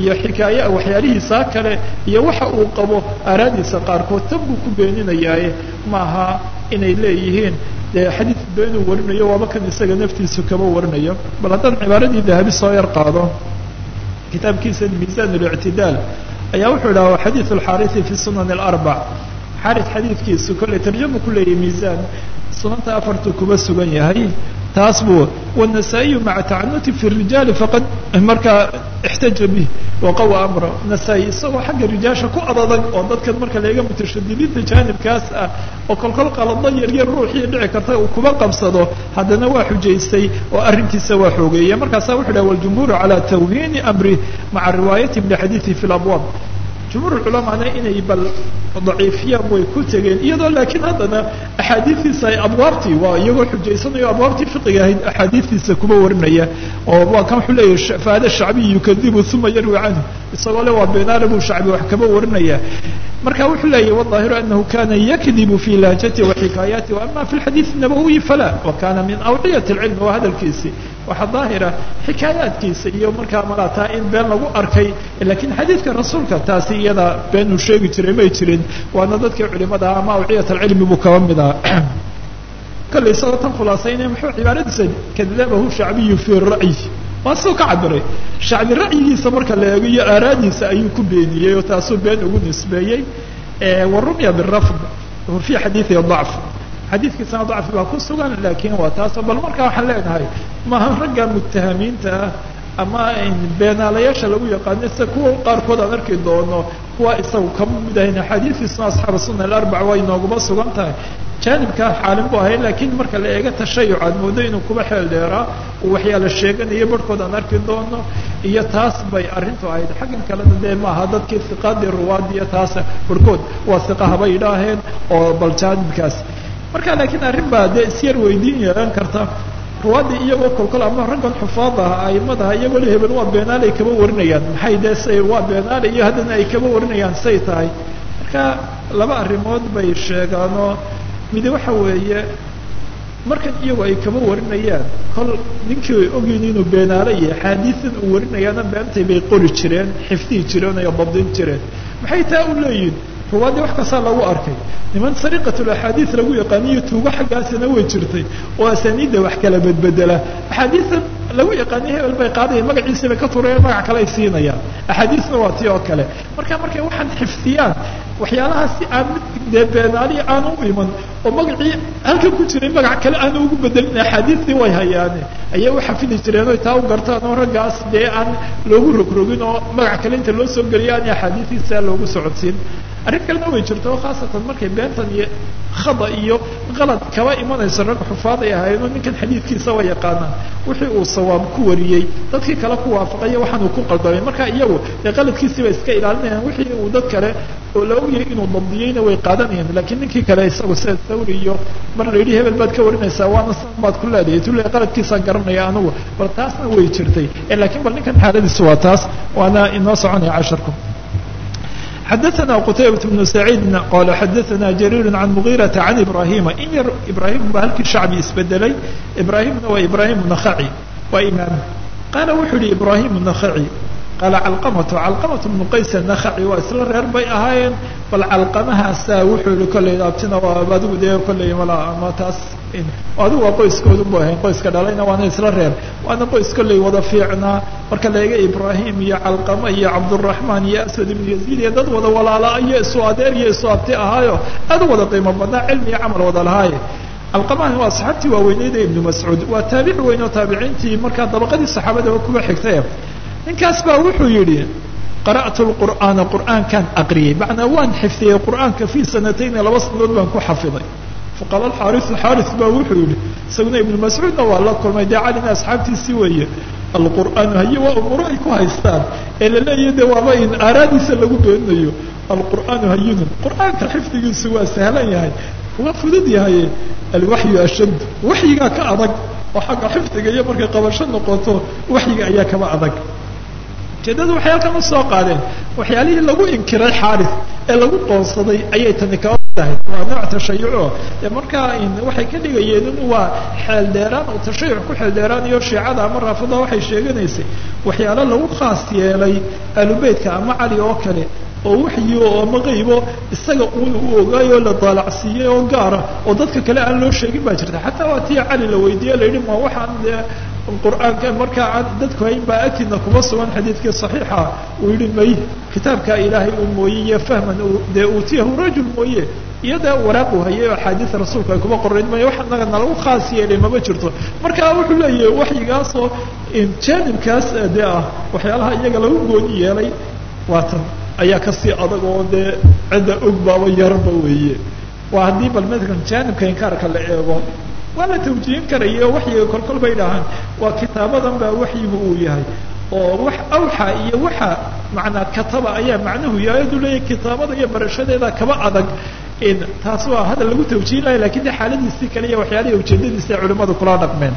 iyo xikaaya waxyaalihiisaa kale iyo waxa uu qabo aaraadiisa qaarkood tan buu ku beeninayaaye maaha inay leeyihiin dee xadiid beenuu warinayo waaba kan isaga naftiisu kaba warinayo bal haddaan cibaaradii dahabi soo yar qaado kitaabkiisa miisan اlictidaal ayaa wuxuu idhaha xadiiث اlxariثi fi sunan اlarbac xaris xadiidkiisu kollay tarjama ku leeyahy miisaan sunanta afartuu kuba sugan yahay taas buu wالنasaaئiyu maca tacanuti fi الrijaali faqad markaa اxtaja bih waqawa amra nasaa-i isagoo xagga rijaasha ku adadag oo dadkan marka laga mutashadidiinta jaanibkaas ah oo kolkol qalado yaryar ruuxii dhici karta uu kuba qabsado haddana waa xujaystay oo arrinkiisa waa xoogeeya markaasa wuxu dhaha waljumhuuru calى tawhiini amri maca riwaayatihim lixadiiثi fi اlabwaab jumhuur culamaana inay bal daciifiyaan way ku tegeen iyadoo laakiin haddana axaadiistiisa ay abwaabtii waa iyagoo xujaysanayo abwaabtii fiqiga ahayd axaadiistiisa kuba warinaya oo waa kan wuxuu leeyahy faada shacbiy yukadibu uma yarwi canhu isagoo le waa beenaale buu shacbi wax kaba warinaya marka wuxuu leeyahy wالظaahiru anahu kana yakdibu fi lahjati waxikaayaati ama fi xadiiث nabawiyi fala wa kana min awciyat اlcilm waa hadalkiisi waxaa daahira xikaayaadkiisa iyo markaa malataa in been lagu arkay lakiin xadiidka rasuulka taasi iyada beenuu sheegi jiray may jirin. Waana dadkii culimada ama awciyat alcilmi buu kaba mid aha kale isagoo tan khulaasaynaya muxuu cibaaradiisa kadabahu shacbiyu fii ra'yi. Waa siduu ka cabiray shacbi ra'yigiisa marka la eego iyo aaraadiisa ayuu ku beeniyey oo taasuu been ugu nisbeeyey. Wa rumya birafd fi xadiiثi ضacf xadiidkiisana dacfi baa ku sugan laakiin waa taasoo bal markaa waxaan leenahay maaha ragga mutahamiinta ah ama beenaalayaasha lagu yaqaano sida kuwa qaarkood aan arki doono kuwa isagu kama mid ahayn axaadiistiisuna asxaab sunna alarbac way nooguma sugan tahay. Jaanibkaa xaalin bu ahay laakiin marka la eego tashayuc aad inuu kuba xeel dheeraa uu waxyaala sheeganayo barhkood aan arki doono iyo taas bay arrintu ahayd. Xaggan kalena dee maaha dadkii hiqaadii ruwaadiya taas barhkood waa hiqa haba oo bal jaanibkaas. Marka laakiin arrin baa dee isyar weydiin yeelan karta ruwaadii iyagoo kolkol ama raggan xufaad aha aimadaha iyagoo le hebel waa beenaale ay kaba warinayaan. Maxay dee say waa beenaale iyo haddana ay kaba warinayaan say tahay. Marka laba arrimood bay sheegaanoo midi waxa weeye markan iyagu ay kaba warinayaan. Kol ninkii ay ogyihiin inuu beenaale iyo axaadiidan uu warinayaana beentay bay qori jireen xifdihi jireen oo dabdin jireen. Maxay taa u leeyihiin ruwaadii wax kastaa lagu arkay. Niman sariqatulaxaadiid lagu yaqaaniyo tuugo xaggaasina way jirtay. Oo asaniidda wax kala bedbedela. Axaadiidan lagu yaqaaniyo hebel bay qaadayan magaciisa bay ka turayaan magac kale ay siinayaan. Axaadiisna waa tii oo kale. Marka markay waxaan xifdiyaan waxyaalaha si aan mid dee beenaalihi aanu u iman oo magacii halkan ku jiray magac kale aanu ugu bedelin axaadiistii way hayaane. Ayay u xafidi jireen oy taa u gartaan oo raggaas dee aan loogu rogrogin oo magac kale inta loo soo geliyo aan axaadiistiisa loogu socodsiin. Arrin kalena way jirto khaasatan markay beentan iyo khada iyo qalad kaba imanayso rag xufaad ay ahaayeenoo ninkan xadiidkiisa waa yaqaanaan. Wixii uu sawaab ku wariyey dadkii kale ku waafaqaya waxaan uu ku qaldamay marka iyagu dee qaladkiisiiba iska ilaalinayaan wixii uu dad kale oo la ogyahay inuu dabdiyeyna way qaadanayaan lakiin ninkii kale isagu sida thawri iyo mar la yidhi hebel baad ka warinaysaa waana san baad ku leedahay tule qaladkiisaan garanaya anigu bal taasna way jirtay lakiin bal ninkan xaaladiisa waa taas waana inoo soconaya casharku xadaثna qtaybaة بن سacيid qala xadaثna jrيir عan mغيرaةa عan ibrahima in yar ibrahim ba halkii shacbi isbedelay ibrahimna waa ibrahim نaخaci waa imaam qaala wuxuu yihi ibrahim نaخaci qaala calqamatu calqamatu bnu qays nakhaci waa isla reer bay ahaayeen bal calqamahaasaa wuxuu yihi kollay abtina adigu dee kollay ama taas adigu waa qoyskoodu bu ahayn qoyska dhalayna waana isla reer waana qoys kollay wada fiicnaa marka laega ibraahim iyo calqama iyo cabduraxmaan iyo aswad ibnu yaziid iyo dad wada walaala iyo isu adeer iyo isu abti ahaayo aad wada qiimo badnaa cilmi iyo camal wada lahaaye alqamani waa asxaabtii waaweyneyd ee ibnu mascuud. Waa taabici weyn oo taabiciintii markaa dabaqadii saxaabadaba kuba xigtay. Ninkaas baa wuxuu yidhi qara'tu lqur'aana qur'aankaan aqriyey macnaa waan xifdiyey qur'aanka fii sanatayni laba sanadood baan ku xafiday. Faqaala alxaarisu xaaris baa wuxuu yidhi isaguna ibnu mascuudna waa la kulmay. Dee calina asxaabtiisii weeye alqur'aanu haye waa umuuro ay ku haystaan? Ee la leeyahy de waaba in aaraadiisa lagu beeninayo alqur'aanu hayinun qur'aanka xifdigiisu waa sahlan yahay waa fudud yahay alwaxyu ashad. Waxyigaa ka adag oo xagga xifdiga iyo markay qabasho noqoto waxyiga ayaa kaba adag. Ujeedada waxay halkan u soo qaadeen waxyaalihii lagu inkiray xaaris ee lagu qoonsaday ayay tani kaba tahay waa nooc tashayuco. Dee markaa waxay ka dhigayeen in waa xeel dheeraan oo tashayuc ku xeel dheeraanayo shiicada ama raafida waxay sheeganaysay waxyaalo lagu khaas yeelay aalubeytka ama cali oo kale oo waxyi oo ama qaybo isaga uun uu ogaayoo la daalacsiiyey oo gaara oo dadka kale aan loo sheegin baa jirta. Xataa waa tii cali la weydiiye la yidhi ma waxaan dee qur'aanka markaa dadku hayn baa agtiina kuma sugan xadiidkii saxiixa. Uu yihi may kitaabka ilaahay uu mooye iyo fahman dee uutiyahu rajul mooye iyo dee waraaq uu hayay axaadiisa rasuulka ay kuma qorayn maya wax naga nalagu khaas yeelay mama jirto. Marka wuxuu leeyahay waxyigaasoo jaanibkaas dee ah waxyaalaha iyaga lagu gooni yeelay waatan ayaa ka sii adag oo dee cidda og baaba yarba weeye. Waa haddii bal matalan jaanibka inkaarka la eego waa la tawjihin karaya waxyiga kolkol bay dhahaan. Waa kitaabadan baa waxyigu uu yahay oo wax awxa iyo waxa macnaa kataba ayaa macnuhu yahay. Aduu leeyahay kitaabada iyo barashadeeda kaba adag taas waa hadal lagu tawjihin lahay laakiin de xaaladiisii kale iyo waxyaalihi ujeedadiisi ay culimadu kula dhaqmeen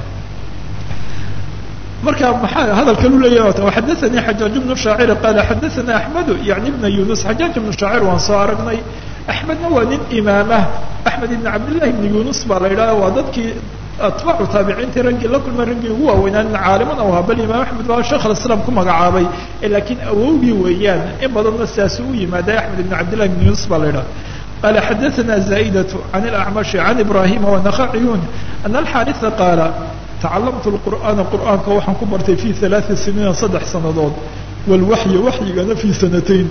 marka maxaa hadalkan u leeyahy xadaثanii xajaaj bnu shaacir qaala xadaثana axmedu yani bna yunus xajaaj bnu shaacir waan soo aragnay axmedna waa nin imaamah axmed ibn cabdillahi ibn yunus baa la yidhaha waa dadkii atbaacu taabiciintii raggii la kulmay raggii ugu waaweynaa nin caaliman u ahaa bal imaam axmed baa sheekh alislaam ku magacaabay laakiin awowgii weeyaan in badanna sidaasi u yimaada axmed ibn cabdillahi ibn yunus baa la yidhaha qaala xadaثana zaa'idatu can اlacmashi can ibrahima wanakaciyun ana alxaarisa qaala tacalamtu lqur'aana qur'aanka waxaan ku bartay fi alaaa siniina saddex sanadood walwaxya waxyigana fi sanatayn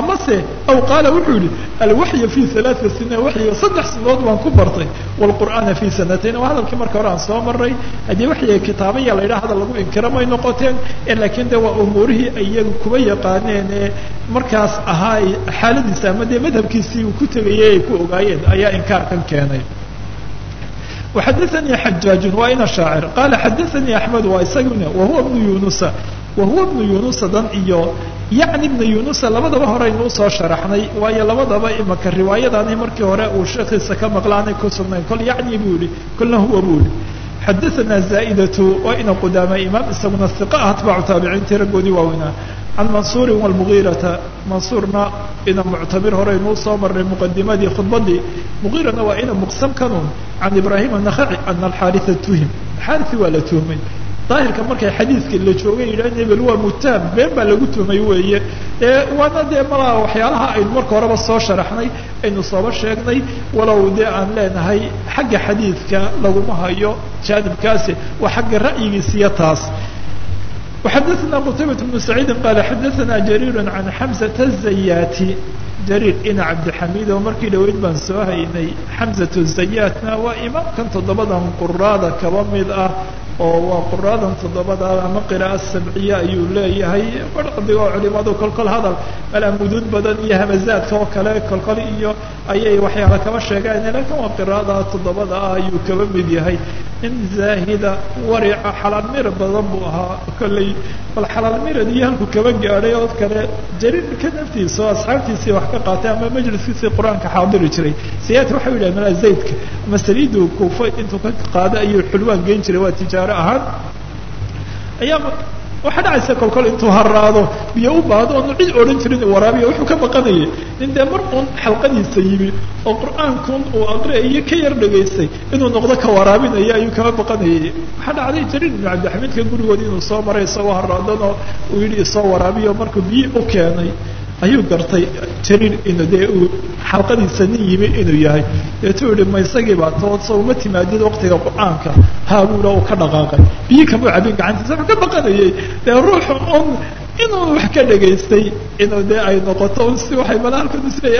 amase aw qaala wuxuu yihi alwaxya fi alaaa siniin waxyiga saddex sanadood baan ku bartay. Wlqur'aana fi sanatayn waa hadalkii marka hore aan soo maray haddii waxyiga kitaabaya la yidhaha hadal lagu inkiro may noqoteen laakiin de waa umuurihii iyaga kuba yaqaaneen ee markaas ahaa xaaladiisa ama dee madhabkiisii uu ku tegayay ay ku ogaayeen ayaa inkaarkan keenay وxadaثnii xajaaج waa ina shaacir qaala xadaثanii axmed waa isaguna wahuwa bnu yunusa wahuwa bnu yunusa dan iyo yacni bna yunusa labadaba horeynu usoo sharaxnay waayo labadaba imaka riwaayadaani markii hore uu sheekiisa ka maqlaanay ku sugnayn kol yacni buu yihi kolna huwa buu yihi xadaثana zaa'idatu waa ina qudaama imaam isaguna iqa ah atbaacu taabiciintii raggoodii waaweynaa can mansuuri wlmugiirata mansuurna ina muctabir horeynuu soo marnay muqadimadii khudbadii mugiirana waa ina muqsam kanun can ibrahim anakhaci ana alxaaria tuhim xaari waa la tuhmay. Daahirka markay xadiidkii la joogay yidhahan hebel waa mutaham been baa lagu tuhmay weeye. Ee waana dee malaa waxyaalaha aynu marka horeba soo sharaxnay aynu sooba sheegnay walow dee aan leenahay xagga xadiidka laguma hayo jaanibkaasi waa xagga ra'yigiisiyo taas وxadaثna qtaybaة بن سacيidi qaala xadaثna jrيir عan xمزة الزayati jariir ina cabdixamiid oo markii dhaweyd baan soo haynay xamzatu zayaatna waa imaamkan toddobadan quraada kaba mid ah oo waa quraadan toddobada ama qira'a sabciya ayuu leeyahay. Bardigoo culimadu kolkol hadal malaamuduud badan iyo hamazaadka oo kale kolkol iyo ayay waxyaala kaba sheegeen laakiin waa qiraada toddobada ah ayuu kaba mid yahay. In zaahida warica xalaal mirad badan buu ahaa kolley bal xalaal mirad iyo halku kaba gaadhay oo kale jariirka naftiisa oo asxaabtiisii wax ka qaatay ama majliskiisii qur'aanka xaadiri jiray. Siyaad waxau yidhaha malaa zaydka ama saliidu kuufa intuu ka qaado ayuu xulwaan geyn jiray waa tijaaro ahaan ayaa waxaa dhacaysa kolkol intuu haraado biyo u baahdo oonu cid odhan jirin waraabiya wuxuu ka baqanayay nin dee mar uun xalqadiisa yimi oo qur'aankun uu aqriayo ka yar dhagaystay inuu noqdo ka waraabinaya ayuu kama baqanayay waxaa dhacday jariir ibnu cabdixamiidka gurigoodi inuu soo maray isagoo haraadanoo uu yidhi isoo waraabiyo markuu biyo u keenay ayuu gartay jariir inu dee uu xalqadiisa nin yimi inuu yahay. Deetuu yihi ma isagii baa tood soo uma timaadid waqtiga qur'aanka. Haabuula uu ka dhaqaaqay. Biyi kamuu cabin gacantiisa wuxuu ka baqanayay. Dee ruuxu un inuu wax ka dhagaystay inuu dee ay noqoto un si waxay malaalkadu siday